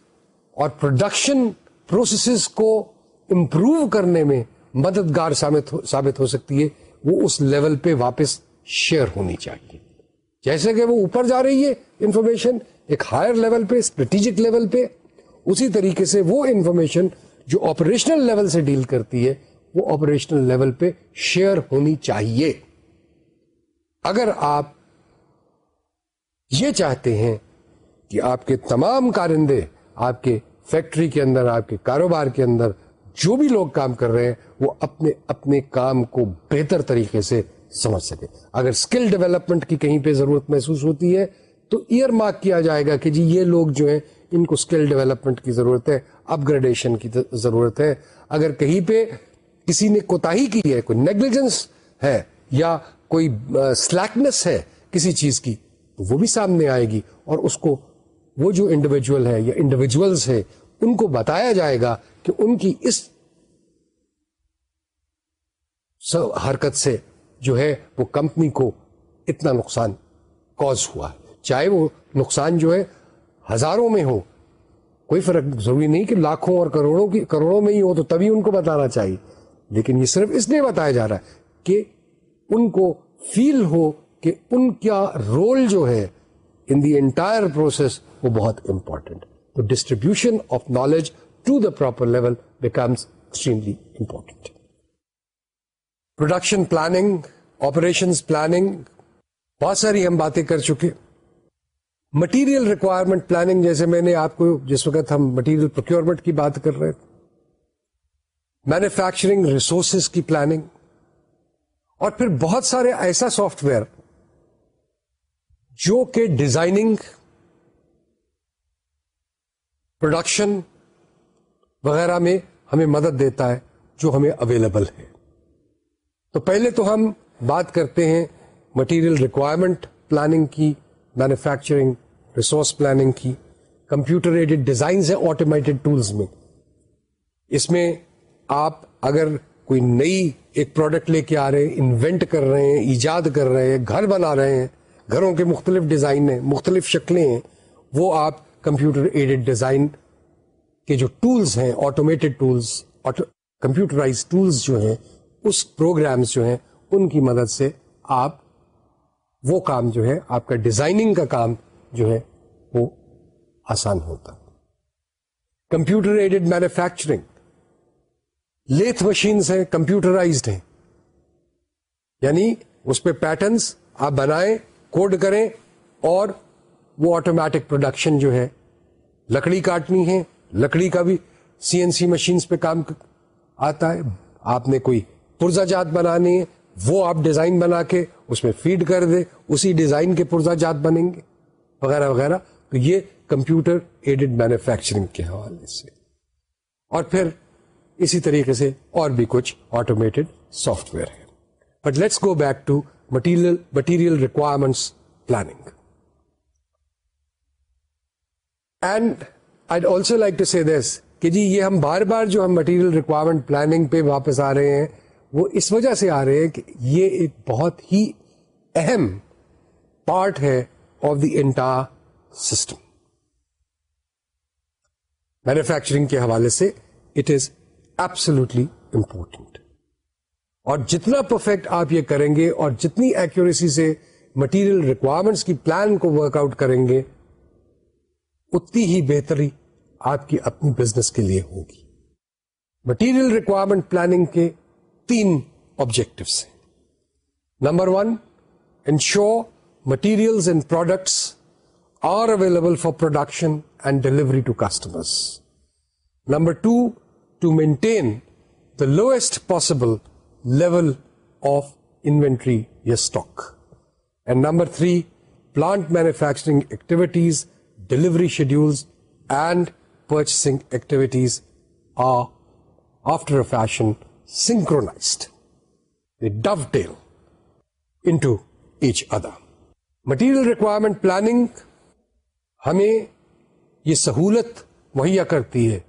اور پروڈکشن پروسیسز کو امپروو کرنے میں مددگار ثابت ہو سکتی ہے، وہ اس لیول پہ واپس شیئر ہونی چاہیے۔ جیسے کہ وہ اوپر جا رہی ہے انفارمیشن، ایک ہائر لیول پہ اسٹریٹجک لیول پہ، اسی طریقے سے وہ انفارمیشن جو آپریشنل لیول سے ڈیل کرتی ہے، وہ آپریشنل لیول پہ شیئر ہونی چاہیے۔ اگر آپ یہ چاہتے ہیں کہ آپ کے تمام کارندے، آپ کے فیکٹری کے اندر، آپ کے کاروبار کے اندر جو بھی لوگ کام کر رہے ہیں، وہ اپنے اپنے کام کو بہتر طریقے سے سمجھ سکے۔ اگر اسکل ڈیولپمنٹ کی کہیں پہ ضرورت محسوس ہوتی ہے، تو ایئر مارک کیا جائے گا کہ جی یہ لوگ جو ہیں، ان کو اسکل ڈیولپمنٹ کی ضرورت ہے اپ گریڈیشن کی ضرورت ہے۔ اگر کہیں پہ کسی نے کوتا کی ہے، کوئی نیگلیجنس ہے یا کوئی سلیکنس ہے کسی چیز کی، تو وہ بھی سامنے آئے گی اور اس کو وہ جو انڈیویجل ہے یا انڈیویجلس ہے، ان کو بتایا جائے گا کہ ان کی اس حرکت سے جو ہے وہ کمپنی کو اتنا نقصان کوز ہوا چاہے وہ نقصان جو ہے ہزاروں میں ہو، کوئی فرق ضروری نہیں کہ لاکھوں اور کروڑوں کی، کروڑوں میں ہی ہو تو تبھی ان کو بتانا چاہیے۔ لیکن یہ صرف اس لیے بتایا جا رہا ہے کہ ان کو فیل ہو کہ ان کا رول جو ہے ان دی انٹائر پروسیس وہ بہت امپورٹنٹ۔ تو distribution of knowledge to the proper level becomes extremely important production planning operation planning بہت ساری ہم باتیں کر چکے مٹیریل ریکوائرمنٹ پلاننگ جیسے میں نے آپ کو جس وقت ہم مٹیریل پروکیورمنٹ کی بات کر رہے تھے مینوفیکچرنگ ریسورسز کی پلاننگ اور پھر بہت سارے ایسا سافٹ ویئر جو کہ ڈیزائننگ پروڈکشن وغیرہ میں ہمیں مدد دیتا ہے جو ہمیں اویلیبل ہے۔ تو پہلے تو ہم بات کرتے ہیں مٹیریل ریکوائرمنٹ پلاننگ کی مینوفیکچرنگ ریسورس پلاننگ کی کمپیوٹر ایڈڈ ڈیزائنز ہیں آٹومیٹڈ ٹولز میں۔ اس میں آپ اگر کوئی نئی ایک پروڈکٹ لے کے آ رہے ہیں انوینٹ کر رہے ہیں، ایجاد کر رہے ہیں، گھر بنا رہے ہیں، گھروں کے مختلف ڈیزائن ہیں، مختلف شکلیں ہیں، وہ آپ کمپیوٹر ایڈڈ ڈیزائن کے جو ٹولز ہیں آٹومیٹڈ ٹولز کمپیوٹرائز ٹولز جو ہیں، اس پروگرامز جو ہیں، ان کی مدد سے آپ وہ کام جو ہے، آپ کا ڈیزائننگ کا کام جو ہے، وہ آسان ہوتا computer aided manufacturing lathe machines ہیں کمپیوٹرائزڈ ہیں۔ یعنی اس پہ پیٹرنس آپ بنائیں کوڈ کریں اور وہ آٹومیٹک پروڈکشن جو ہے، لکڑی کاٹنی ہے۔ لکڑی کا بھی سی این سی مشینس پہ کام آتا ہے۔ آپ نے کوئی پرزا جات بنانی ہے وہ آپ ڈیزائن بنا کے اس میں فیڈ کر دے اسی ڈیزائن کے پرزا جات بنیں گے۔ وغیرہ وغیرہ۔ تو یہ کمپیوٹر ایڈڈ مینوفیکچرنگ کے حوالے سے۔ اور پھر اسی طریقے سے اور بھی کچھ آٹومیٹڈ سافٹ ویئر ہے۔ But let's go back to material material requirements planning and I also like to see this کہ جی یہ ہم بار بار جو ہم مٹیریل ریکوائرمنٹ پلاننگ پہ واپس آ رہے ہیں، وہ اس وجہ سے آ رہے ہیں کہ یہ ایک بہت ہی اہم پارٹ ہے of the entire system manufacturing کے حوالے سے اٹ از ایبسلوٹلی امپورٹنٹ اور جتنا پرفیکٹ آپ یہ کریں گے اور جتنی ایکوریسی سے مٹیریل ریکوائرمنٹس کی پلان کو ورک آؤٹ کریں گے اتنی ہی بہتری آپ کی اپنی بزنس کے لیے ہوگی۔ مٹیریل ریکوائرمنٹ پلاننگ کے تین آبجیکٹوس ہیں۔ Number one ensure material and products are available for production and delivery to customers number two to maintain the lowest possible level of inventory یا stock and number three plant manufacturing activities delivery schedules and purchasing activities are after fashion synchronized dovetail in to each other material requirement planning ہمیں یہ سہولت مہیا کرتی ہے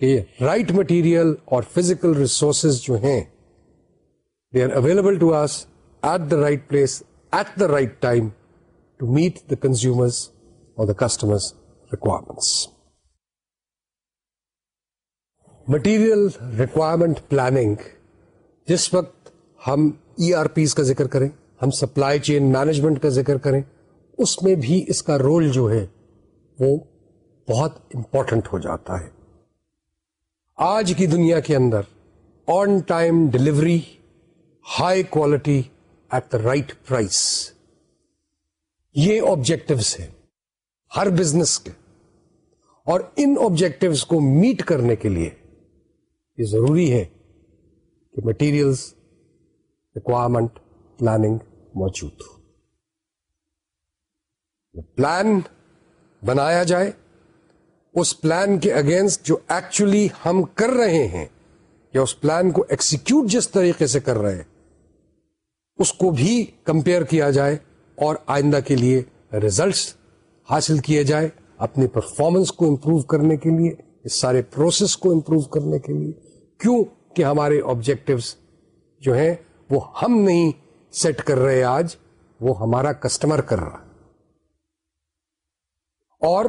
کہ right material اور physical resources جو ہیں they are available to us at the right place at the right time to meet the consumers or the customers requirements material requirement planning جس وقت ہم ای آر پیز کا ذکر کریں ہم سپلائی چین مینجمنٹ کا ذکر کریں اس میں بھی اس کا رول جو ہے وہ بہت امپورٹنٹ ہو جاتا ہے آج کی دنیا کے اندر on time delivery high quality at the right price یہ آبجیکٹوس ہیں ہر بزنس کے اور ان آبجیکٹوس کو میٹ کرنے کے لیے یہ ضروری ہے کہ مٹیریلس ریکوائرمنٹ پلاننگ موجود ہو۔ پلان بنایا جائے، اس پلان کے اگینسٹ جو ایکچولی ہم کر رہے ہیں یا اس پلان کو ایکسیکیوٹ جس طریقے سے کر رہے ہیں، اس کو بھی کمپیئر کیا جائے اور آئندہ کے لیے ریزلٹس حاصل کیے جائے اپنی پرفارمنس کو امپروو کرنے کے لیے، اس سارے پروسیس کو امپروو کرنے کے لیے۔ کیوں کہ ہمارے آبجیکٹوس جو ہیں، وہ ہم نہیں سیٹ کر رہے آج، وہ ہمارا کسٹمر کر رہا۔ اور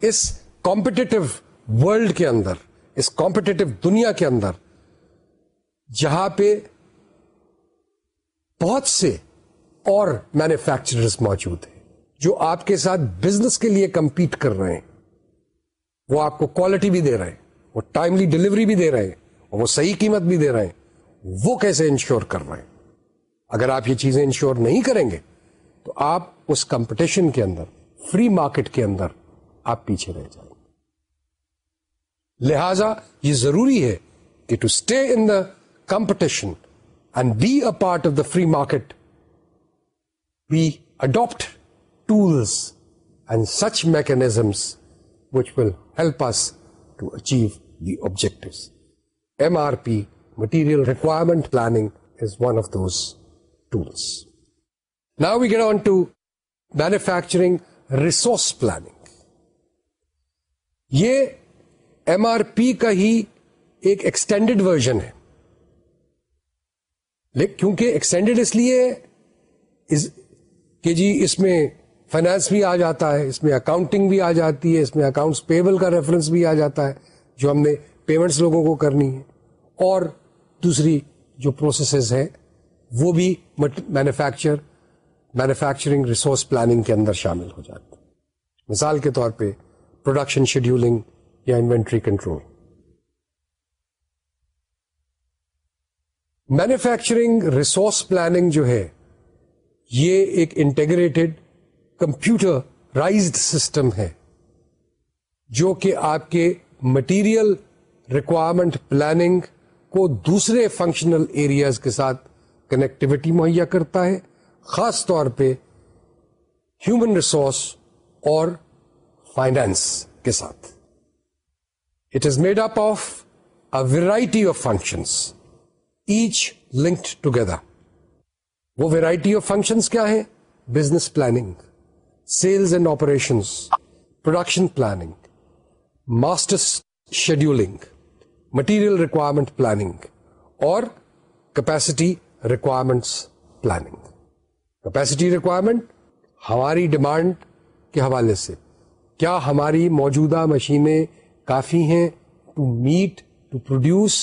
اس کمپٹیٹو ورلڈ کے اندر، اس کمپٹیٹو دنیا کے اندر، جہاں پہ بہت سے اور مینوفیکچررز موجود ہیں۔ جو آپ کے ساتھ بزنس کے لیے کمپیٹ کر رہے ہیں، وہ آپ کو کوالٹی بھی دے رہے ہیں، وہ ٹائملی ڈلیوری بھی دے رہے ہیں، اور وہ صحیح قیمت بھی دے رہے ہیں، وہ کیسے انشور کر رہے ہیں؟ اگر آپ یہ چیزیں انشور نہیں کریں گے، تو آپ اس کمپٹیشن کے اندر فری مارکیٹ کے اندر آپ پیچھے رہ جائیں گے۔ لہذا یہ ضروری ہے کہ to stay in the competition and be a part of the free market be adapt tools and such mechanisms which will help us to achieve the objective M R P material requirement planning is one of those tools now we get on to manufacturing resource planning یہ M R P کا ہی ایک extended version ہے کیونکہ extended اس لیے کہ جی اس میں فائنانس بھی آ جاتا ہے، اس میں اکاؤنٹنگ بھی آ جاتی ہے، اس میں اکاؤنٹس پیبل کا ریفرنس بھی آ جاتا ہے، جو ہم نے پیمنٹس لوگوں کو کرنی ہے۔ اور دوسری جو پروسیسز ہیں، وہ بھی مینوفیکچر مینوفیکچرنگ ریسورس پلاننگ کے اندر شامل ہو جاتے ہیں۔ مثال کے طور پہ پروڈکشن شیڈیولنگ یا inventory control manufacturing resource planning جو ہے، یہ ایک انٹیگریٹڈ کمپیوٹرائزڈ سسٹم ہے، جو کہ آپ کے مٹیریل ریکوائرمنٹ پلاننگ کو دوسرے فنکشنل ایریاز کے ساتھ کنیکٹیوٹی مہیا کرتا ہے، خاص طور پہ ہیومن ریسورس اور فائنینس کے ساتھ۔ It is made up of a variety of functions each linked together وہ ویرائٹی آف فنکشنس کیا ہے business planning sales and operations production planning master scheduling material requirement planning اور capacity requirements planning capacity requirement ہماری demand کے حوالے سے. کیا ہماری موجودہ مشینیں کافی ہیں to meet to produce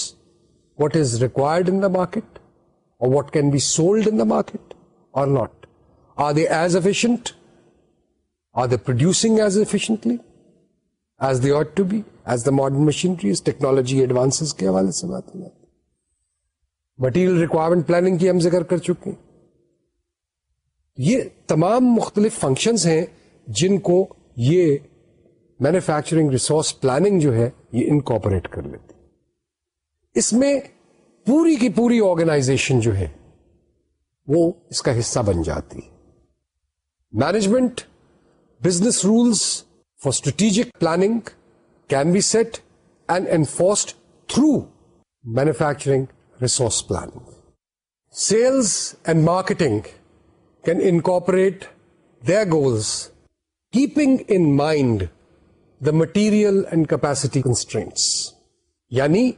what is required in the market اور what can be sold in the market اور not are they as efficient are they producing as efficiently as they ought to be as the modern machineries technology advance کے حوالے سے بات ہے material requirement planning کی ہم ذکر کر چکے ہیں یہ تمام مختلف فنکشنز ہیں جن کو یہ مینوفیکچرنگ ریسورس پلاننگ جو ہے یہ انکوپریٹ کر لیتی اس میں پوری کی پوری آرگنائزیشن جو ہے وہ اس کا حصہ بن جاتی ہے management business rules for strategic planning can be set and enforced through manufacturing resource planning sales and marketing can incorporate their goals keeping in mind the material and capacity constraints یعنی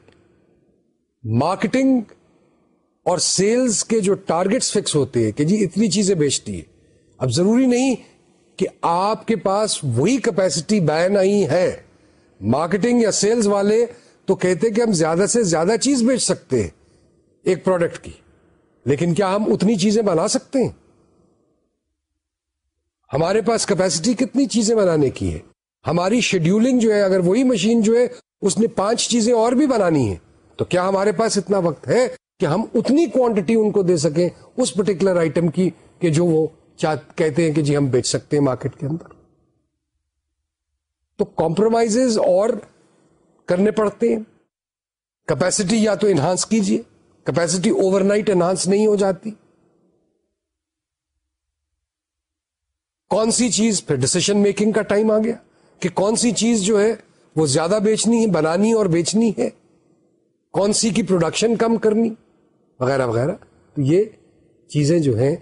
marketing اور sales کے جو targets fix ہوتے ہیں کہ جی اتنی چیزیں بیچتی ہے اب ضروری نہیں کہ آپ کے پاس وہی کیپیسٹی بین آئی ہے مارکیٹنگ یا سیلز والے تو کہتے کہ ہم زیادہ سے زیادہ چیز بیچ سکتے ہیں ایک پروڈکٹ کی۔ لیکن کیا ہم اتنی چیزیں بنا سکتے ہیں؟ ہمارے پاس کیپیسٹی کتنی چیزیں بنانے کی ہے ہماری شیڈیولنگ جو ہے، اگر وہی مشین جو ہے، اس نے پانچ چیزیں اور بھی بنانی ہے تو کیا ہمارے پاس اتنا وقت ہے کہ ہم اتنی کوانٹٹی ان کو دے سکیں اس پرٹیکولر آئٹم کی کہ جو وہ کہتے ہیں کہ جی ہم بیچ سکتے ہیں مارکیٹ کے اندر؟ تو کمپرومائز اور کرنے پڑتے ہیں۔ کیپیسٹی یا تو انہانس کیجیے کیپیسٹی اوور نائٹ انہانس نہیں ہو جاتی۔ کون سی چیز پھر ڈسیشن میکنگ کا ٹائم آ گیا کہ کون سی چیز جو ہے وہ زیادہ بیچنی ہے، بنانی اور بیچنی ہے؟ کون سی کی پروڈکشن کم کرنی؟ وغیرہ وغیرہ۔ تو یہ چیزیں جو ہیں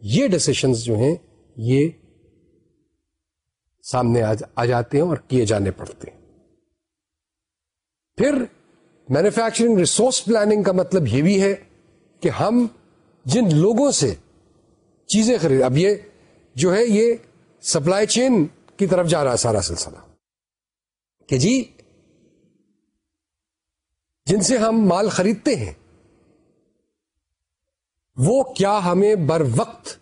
یہ ڈسیشنز جو ہیں، یہ سامنے آ جاتے ہیں اور کیے جانے پڑتے ہیں۔ پھر مینوفیکچرنگ ریسورس پلاننگ کا مطلب یہ بھی ہے کہ ہم جن لوگوں سے چیزیں خرید اب یہ جو ہے، یہ سپلائی چین کی طرف جا رہا ہے سارا سلسلہ۔ کہ جی جن سے ہم مال خریدتے ہیں وہ کیا ہمیں بر وقت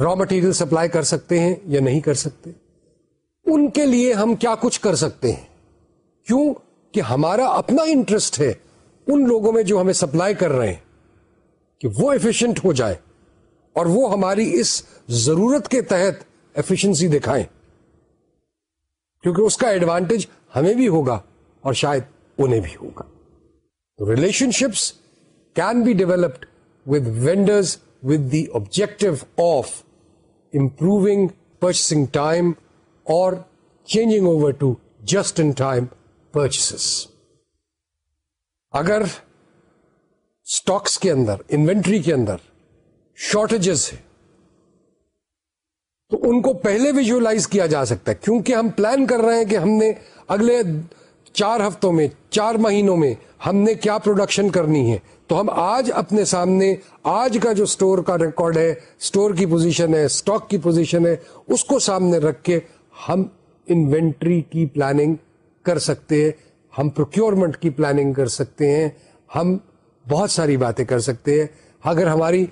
را مٹیریل سپلائی کر سکتے ہیں یا نہیں کر سکتے؟ ان کے لیے ہم کیا کچھ کر سکتے ہیں؟ کیوں کہ ہمارا اپنا انٹرسٹ ہے ان لوگوں میں جو ہمیں سپلائی کر رہے ہیں کہ وہ ایفیشنٹ ہو جائے اور وہ ہماری اس ضرورت کے تحت ایفیشنسی دکھائیں۔ کیونکہ اس کا ایڈوانٹیج ہمیں بھی ہوگا اور شاید انہیں بھی ہوگا۔ Relationships can be developed with vendors with the objective of improving purchasing time اور changing over to just in time purchases اگر اسٹاکس کے اندر انوینٹری کے اندر شارٹیجز ہے تو ان کو پہلے ویژلائز کیا جا سکتا ہے۔ کیونکہ ہم پلان کر رہے ہیں کہ ہم نے اگلے چار ہفتوں میں، چار مہینوں میں ہم نے کیا پروڈکشن کرنی ہے۔ تو ہم آج اپنے سامنے آج کا جو سٹور کا ریکارڈ ہے، سٹور کی پوزیشن ہے، سٹاک کی پوزیشن ہے، اس کو سامنے رکھ کے ہم انوینٹری کی پلاننگ کر سکتے ہیں، ہم پروکیورمنٹ کی پلاننگ کر سکتے ہیں، ہم بہت ساری باتیں کر سکتے ہیں۔ اگر ہماری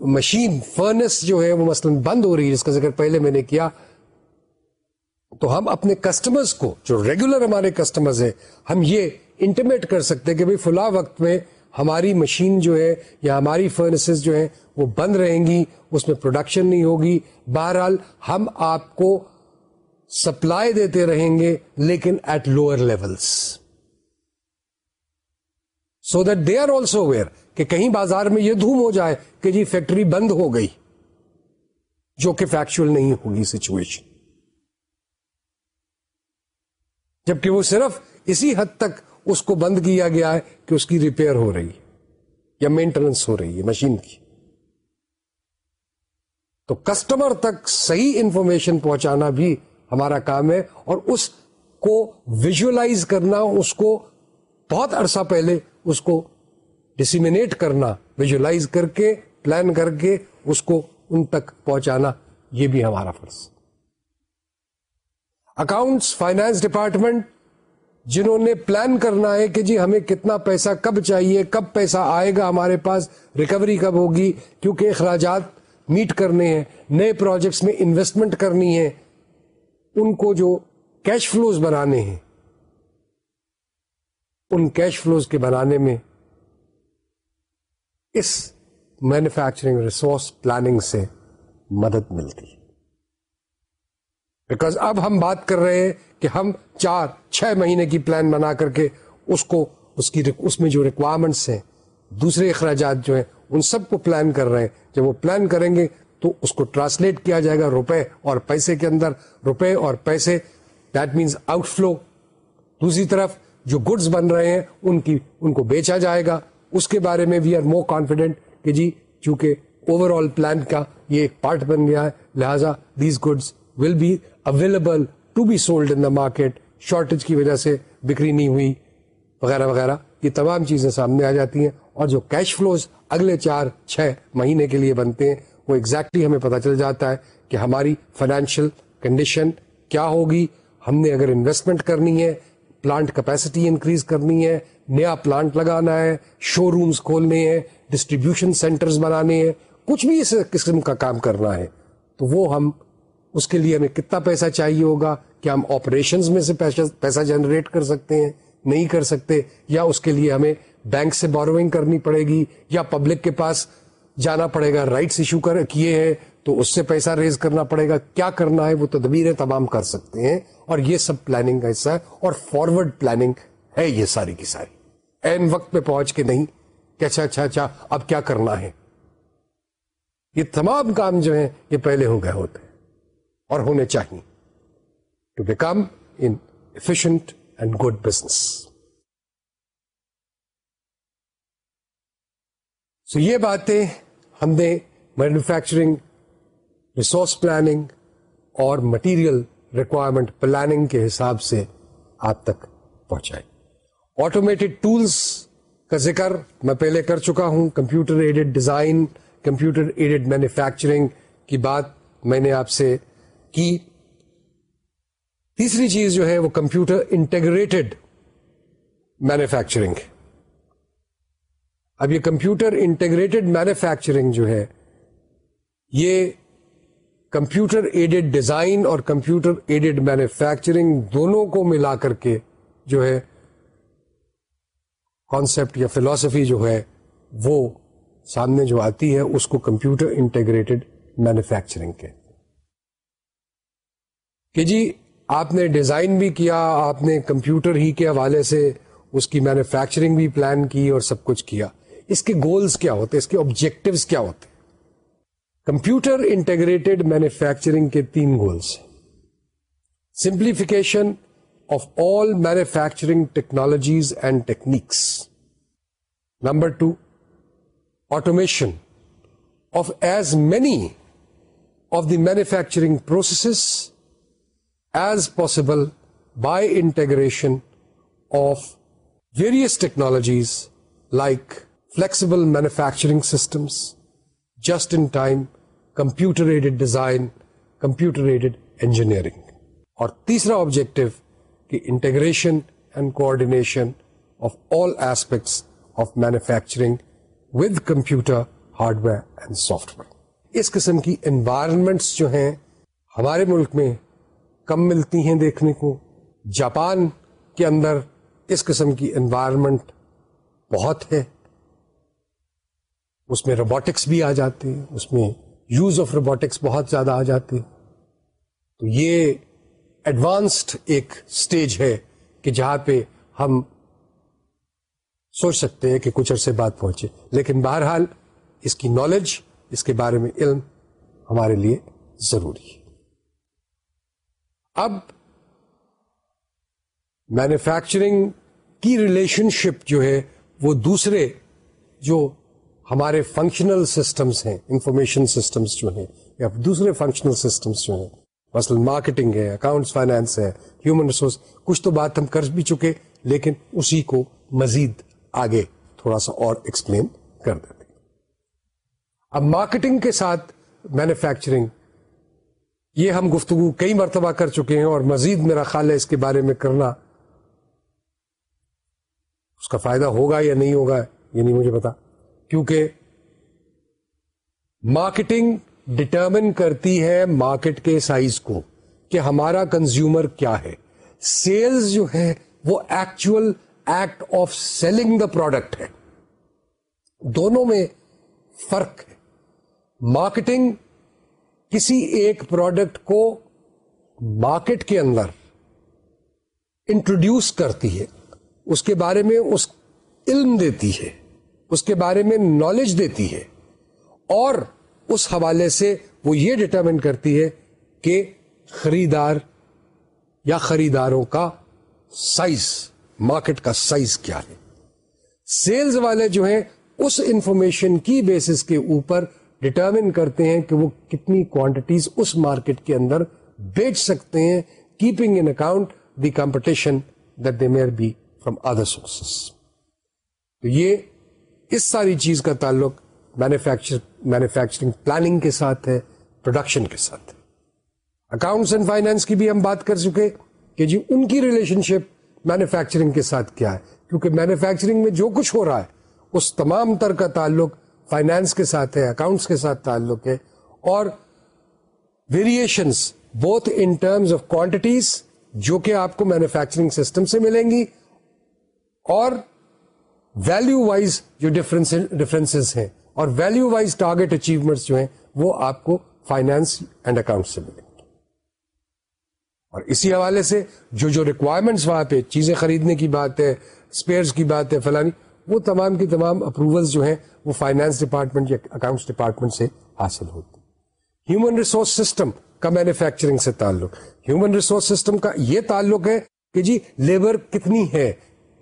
مشین فرنس جو ہے، وہ مثلا بند ہو رہی ہے، جس کا ذکر پہلے میں نے کیا، تو ہم اپنے کسٹمرز کو، جو ریگولر ہمارے کسٹمرز ہیں، ہم یہ انٹیمیٹ کر سکتے کہ بھائی فلاں وقت میں ہماری مشین جو ہے یا ہماری فرنسز جو ہے وہ بند رہیں گی، اس میں پروڈکشن نہیں ہوگی۔ بہرحال ہم آپ کو سپلائی دیتے رہیں گے، لیکن at lower levels so that they are also aware کہ کہیں بازار میں یہ دھوم ہو جائے کہ جی فیکٹری بند ہو گئی، جو کہ فیکچوئل نہیں ہوگی سچویشن جبکہ وہ صرف اسی حد تک اس کو بند کیا گیا ہے کہ اس کی ریپیئر ہو رہی ہے یا مینٹیننس ہو رہی ہے مشین کی۔ تو کسٹمر تک صحیح انفارمیشن پہنچانا بھی ہمارا کام ہے اور اس کو ویژلائز کرنا، اس کو بہت عرصہ پہلے اس کو ڈسیمنیٹ کرنا ویژلائز کر کے پلان کر کے اس کو ان تک پہنچانا، یہ بھی ہمارا فرض۔ اکاؤنٹس فائنانس ڈپارٹمنٹ جنہوں نے پلان کرنا ہے کہ جی ہمیں کتنا پیسہ کب چاہیے، کب پیسہ آئے گا ہمارے پاس ریکوری کب ہوگی، کیونکہ اخراجات میٹ کرنے ہیں، نئے پروجیکٹس میں انویسٹمنٹ کرنی ہے، ان کو جو کیش فلوز بنانے ہیں، ان کیش فلوز کے بنانے میں اس مینوفیکچرنگ ریسورس پلاننگ سے مدد ملتی ہے۔ بیکاز اب ہم بات کر رہے ہیں کہ ہم چار، چھ مہینے کی پلان بنا کر کے اس کو، اس کی اس میں جو ریکوائرمنٹس ہیں، دوسرے اخراجات جو ہیں، ان سب کو پلان کر رہے ہیں۔ جب وہ پلان کریں گے تو اس کو ٹرانسلیٹ کیا جائے گا روپے اور پیسے کے اندر۔ روپے اور پیسے دیٹ مینس آؤٹ فلو دوسری طرف جو گڈس بن رہے ہیں، ان کی، ان کو بیچا جائے گا۔ اس کے بارے میں وی آر مور کانفیڈینٹ کہ جی چونکہ اوور آل پلان کا یہ ایک پارٹ بن گیا ہے، لہذا these goods will be available to be sold in the market shortage کی وجہ سے بکری نہیں ہوئی وغیرہ وغیرہ. یہ تمام چیزیں سامنے آ جاتی ہیں اور جو کیش فلوز اگلے چار چھ مہینے کے لیے بنتے ہیں، وہ ایگزیکٹلی exactly ہمیں پتا چل جاتا ہے کہ ہماری فائنینشیل کنڈیشن کیا ہوگی. ہم نے اگر انویسٹمنٹ کرنی ہے پلانٹ کیپیسٹی انکریز کرنی ہے، نیا پلانٹ لگانا ہے شو رومز کھولنے ہیں ڈسٹریبیوشن سینٹرز بنانے ہیں، کچھ بھی اس قسم کا کام کرنا ہے، تو وہ ہم اس کے لیے ہمیں کتنا پیسہ چاہیے ہوگا؟ کیا ہم آپریشنز میں سے پیسہ جنریٹ کر سکتے ہیں؟ نہیں کر سکتے، یا اس کے لیے ہمیں بینک سے بوروئنگ کرنی پڑے گی، یا پبلک کے پاس جانا پڑے گا رائٹس ایشو کر کیے ہیں، تو اس سے پیسہ ریز کرنا پڑے گا۔ کیا کرنا ہے؟ وہ تدبیریں تمام کر سکتے ہیں۔ اور یہ سب پلاننگ کا حصہ ہے، اور فارورڈ پلاننگ ہے یہ ساری کی ساری۔ این وقت پہ پہنچ کے نہیں۔ کہ اچھا اچھا اچھا اب کیا کرنا ہے؟ یہ تمام کام جو ہیں، یہ پہلے ہو گئے ہوتے ہیں۔ اور ہونے چاہیے۔ To become an efficient and good business so یہ باتیں ہم نے مینوفیکچرنگ ریسورس پلاننگ اور مٹیریل ریکوائرمنٹ پلاننگ کے حساب سے آپ تک پہنچائے آٹومیٹڈ ٹولس کا ذکر میں پہلے کر چکا ہوں۔ Computer aided design computer aided manufacturing کی بات میں نے آپ سے کی تیسری چیز جو ہے وہ کمپیوٹر انٹیگریٹڈ مینوفیکچرنگ اب یہ کمپیوٹر انٹیگریٹڈ مینوفیکچرنگ جو ہے، یہ کمپیوٹر ایڈڈ ڈیزائن اور کمپیوٹر ایڈڈ مینوفیکچرنگ دونوں کو ملا کر کے جو ہے کانسیپٹ یا فلاسفی جو ہے وہ سامنے جو آتی ہے، اس کو کمپیوٹر انٹیگریٹڈ مینوفیکچرنگ کے کہ جی آپ نے ڈیزائن بھی کیا، آپ نے کمپیوٹر ہی کے حوالے سے اس کی مینوفیکچرنگ بھی پلان کی اور سب کچھ کیا۔ اس کے گولز کیا ہوتے؟ اس کے آبجیکٹوس کیا ہوتے؟ کمپیوٹر انٹیگریٹڈ مینوفیکچرنگ کے تین goals simplification of all manufacturing technologies and techniques number two automation of as many of the manufacturing processes as possible by integration of various technologies like flexible manufacturing systems just in time computer aided design computer aided engineering اور تیسرا objective کہ integration and coordination of all aspects of manufacturing with computer hardware and software اس قسم کی environments جو ہیں ہمارے ملک میں کم ملتی ہیں دیکھنے کو۔ جاپان کے اندر اس قسم کی انوائرمنٹ بہت ہے۔ اس میں روبوٹکس بھی آ جاتے ہیں۔ اس میں یوز آف روبوٹکس بہت زیادہ آ جاتے ہیں۔ تو یہ ایڈوانسڈ ایک سٹیج ہے کہ جہاں پہ ہم سوچ سکتے ہیں کہ کچھ عرصے بعد پہنچے۔ لیکن بہرحال اس کی نالج اس کے بارے میں علم ہمارے لیے ضروری ہے۔ اب مینوفیکچرنگ کی ریلیشن شپ جو ہے وہ دوسرے جو ہمارے فنکشنل سسٹمز ہیں انفارمیشن سسٹمز جو ہیں، یا دوسرے فنکشنل سسٹمز جو ہیں، مثلا مارکیٹنگ ہے اکاؤنٹس فائنینس ہے ہیومن ریسورس کچھ تو بات ہم کر بھی چکے لیکن اسی کو مزید آگے تھوڑا سا اور ایکسپلین کر دیتے اب مارکیٹنگ کے ساتھ مینوفیکچرنگ یہ ہم گفتگو کئی مرتبہ کر چکے ہیں اور مزید میرا خیال ہے اس کے بارے میں کرنا اس کا فائدہ ہوگا یا نہیں ہوگا یہ نہیں مجھے پتا۔ کیونکہ مارکیٹنگ ڈٹرمن کرتی ہے مارکیٹ کے سائز کو کہ ہمارا کنزیومر کیا ہے۔ سیلز جو ہے وہ actual act of selling the product ہے۔ دونوں میں فرق ہے۔ مارکیٹنگ کسی ایک پروڈکٹ کو مارکیٹ کے اندر انٹروڈیوس کرتی ہے، اس کے بارے میں اس علم دیتی ہے، اس کے بارے میں نالج دیتی ہے، اور اس حوالے سے وہ یہ ڈٹرمن کرتی ہے کہ خریدار یا خریداروں کا سائز مارکیٹ کا سائز کیا ہے۔ سیلز والے جو ہیں، اس انفارمیشن کی بیسس کے اوپر ڈٹرمن کرتے ہیں کہ وہ کتنی کوانٹٹیز اس مارکیٹ کے اندر بیچ سکتے ہیں keeping in account the competition that they may be from other sources تو یہ اس ساری چیز کا تعلق مینوفیکچر مینوفیکچرنگ پلاننگ کے ساتھ ہے پروڈکشن کے ساتھ اکاؤنٹس اینڈ فائنینس کی بھی ہم بات کر چکے کہ جی ان کی ریلیشن شپ مینوفیکچرنگ کے ساتھ کیا ہے؟ کیونکہ مینوفیکچرنگ میں جو کچھ ہو رہا ہے، اس تمام تر کا تعلق فائنینس کے ساتھ ہے اکاؤنٹس کے ساتھ تعلق ہے، اور variations both in terms of quantities جو کہ آپ کو مینوفیکچرنگ سسٹم سے ملیں گی اور ویلو وائز جو ڈفرینس ہیں، اور ویلو وائز ٹارگیٹ اچیومنٹ جو ہیں، وہ آپ کو فائنینس اینڈ اکاؤنٹ سے ملیں گی۔ اور اسی حوالے سے جو جو ریکوائرمنٹس وہاں پہ چیزیں خریدنے کی بات ہے اسپیئرس کی بات ہے، فلانی وہ تمام کی تمام اپروول جو ہیں وہ فائنانس ڈپارٹمنٹ یا اکاؤنٹس ڈپارٹمنٹ سے حاصل ہوتی ہیومن ریسورس سسٹم کا مینوفیکچرنگ سے تعلق۔ ہیومن ریسورس سسٹم کا یہ تعلق ہے کہ جی لیبر کتنی ہے،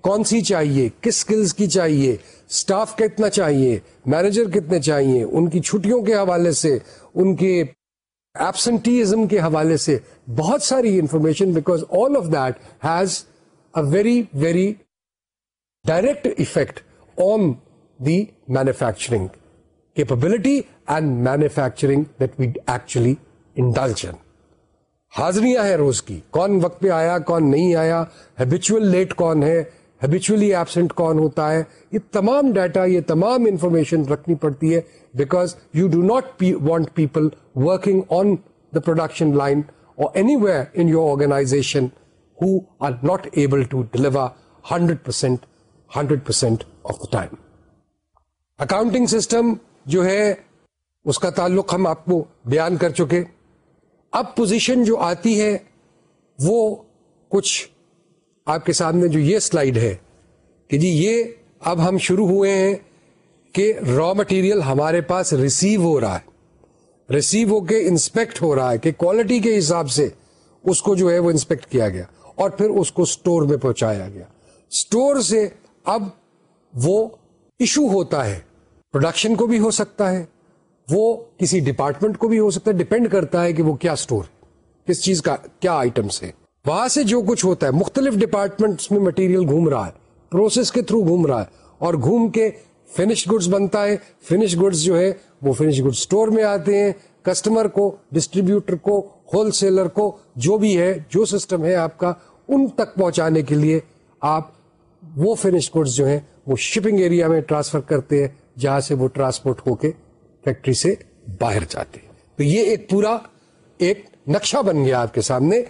کون سی چاہیے، کس سکلز کی چاہیے اسٹاف کتنا چاہیے مینیجر کتنے چاہیے، ان کی چھٹیوں کے حوالے سے، ان کے ایبسنٹیزم کے حوالے سے بہت ساری information because all of that has a very very direct effect on the manufacturing capability and manufacturing that we actually indulge in حاضریاں ہیں روز کی۔ کون وقت پہ آیا، کون نہیں آیا؟ ہیبیچل لیٹ کون ہے؟ ہیبیچولی ایبسنٹ کون ہوتا ہے؟ یہ تمام ڈیٹا یہ تمام انفارمیشن رکھنی پڑتی ہے because you do not want people working on the production line اور anywhere in your organisation who are not able to deliver hundred percent hundred percent of the time accounting system جو ہے، اس کا تعلق ہم آپ کو بیان کر چکے اب پوزیشن جو آتی ہے، وہ کچھ آپ کے سامنے جو یہ سلائیڈ ہے کہ جی یہ اب ہم شروع ہوئے ہیں کہ را مٹیریل ہمارے پاس ریسیو ہو رہا ہے۔ ریسیو ہو کے انسپیکٹ ہو رہا ہے کہ کوالٹی کے حساب سے اس کو جو ہے وہ انسپیکٹ کیا گیا اور پھر اس کو اسٹور میں پہنچایا گیا۔ اسٹور سے اب وہ ایشو ہوتا ہے۔ پروڈکشن کو بھی ہو سکتا ہے۔ وہ کسی ڈپارٹمنٹ کو بھی ہو سکتا ہے۔ ڈپینڈ کرتا ہے کہ وہ کیا اسٹور ہے۔ کس چیز کا کیا آئٹمس ہے وہاں سے جو کچھ ہوتا ہے، مختلف ڈپارٹمنٹس میں مٹیریل گھوم رہا ہے۔ پروسیس کے تھرو گھوم رہا ہے۔ اور گھوم کے فنش گڈس بنتا ہے۔ فنش گڈس جو ہے، وہ فنش گڈ اسٹور میں آتے ہیں۔ کسٹمر کو ڈسٹریبیوٹر کو ہول سیلر کو، جو بھی ہے، جو سسٹم ہے آپ کا، ان تک پہنچانے کے لیے آپ وہ فنش گڈس جو ہیں، وہ شپنگ ایریا میں ٹرانسفر کرتے ہیں، جہاں سے وہ ٹرانسپورٹ ہو کے فیکٹری سے باہر جاتے ہیں۔ تو یہ ایک پورا ایک نقشہ بن گیا آپ کے سامنے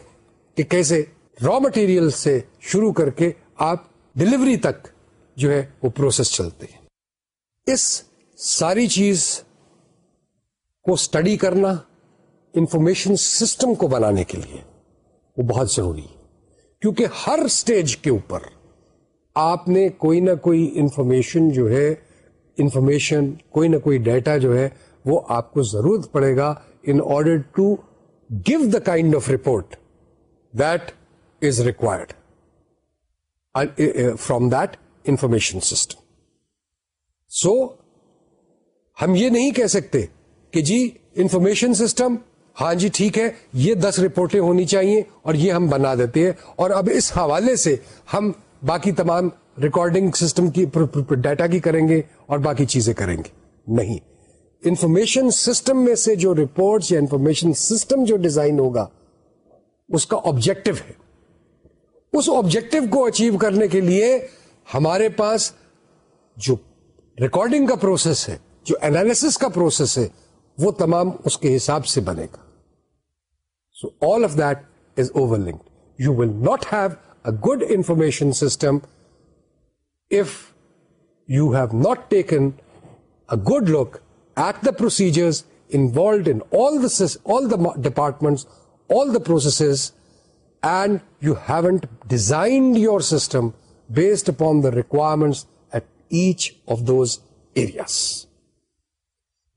کہ کیسے را مٹیریل سے شروع کر کے آپ ڈلیوری تک جو ہے وہ پروسیس چلتے ہیں۔ اس ساری چیز کو اسٹڈی کرنا انفارمیشن سسٹم کو بنانے کے لیے وہ بہت ضروری ہے۔ کیونکہ ہر اسٹیج کے اوپر آپ نے کوئی نہ کوئی انفارمیشن جو ہے انفارمیشن کوئی نہ کوئی ڈیٹا جو ہے، وہ آپ کو ضرورت پڑے گا in order to give the kind of report that is required from that information system so ہم یہ نہیں کہہ سکتے کہ جی انفارمیشن سسٹم ہاں جی ٹھیک ہے، یہ دس رپورٹیں ہونی چاہیے اور یہ ہم بنا دیتے ہیں اور اب اس حوالے سے ہم باقی تمام ریکارڈنگ سسٹم کی ڈیٹا کی کریں گے اور باقی چیزیں کریں گے۔ نہیں۔ انفارمیشن سسٹم میں سے جو رپورٹس یا انفارمیشن سسٹم جو ڈیزائن ہوگا، اس کا آبجیکٹو ہے۔ اس آبجیکٹو کو اچیو کرنے کے لیے ہمارے پاس جو ریکارڈنگ کا پروسیس ہے، جو اینالس کا پروسیس ہے، وہ تمام اس کے حساب سے بنے گا۔ So all of that is over link you will not have good information system if you have not taken a good look at the procedures involved in all the department all the processes, and you haven't designed your system based upon the requirements at each of those areas.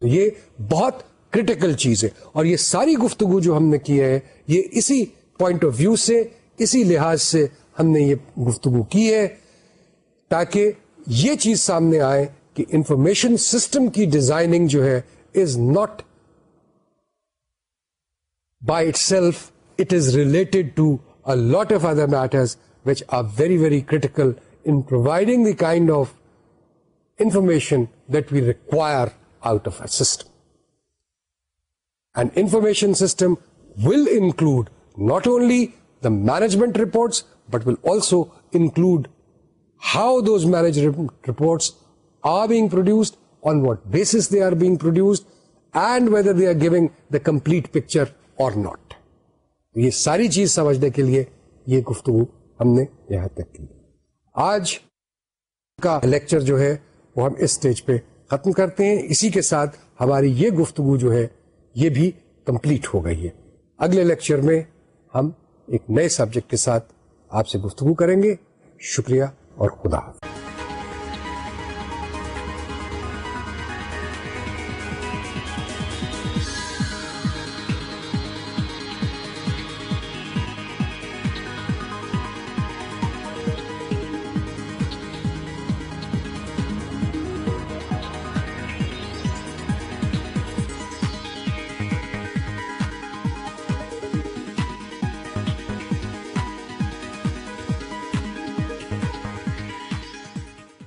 یہ بہت critical چیز ہے اور یہ ساری گفتگو جو ہم نے کی ہے یہ اسی پوائنٹ آف ویو سے اسی لحاظ سے ہم نے یہ گفتگو کی ہے تاکہ یہ چیز سامنے آئے کہ انفارمیشن سسٹم کی ڈیزائننگ جو ہے is not by itself it is related to a lot of other matters which are very very critical in providing the kind of information that we require out of system and information system will include not only the management reports, but will also include how those management reports are being produced, on what basis they are being produced, and whether they are giving the complete picture اور not یہ ساری چیز سمجھنے کے لیے یہ گفتگو ہم نے یہاں تک کی آج کا لیکچر جو ہے وہ ہم اس اسٹیج پہ ختم کرتے ہیں اسی کے ساتھ ہماری یہ گفتگو جو ہے یہ بھی کمپلیٹ ہو گئی ہے اگلے لیکچر میں ہم ایک نئے سبجیکٹ کے ساتھ آپ سے گفتگو کریں گے۔ شکریہ اور خدا حافظ۔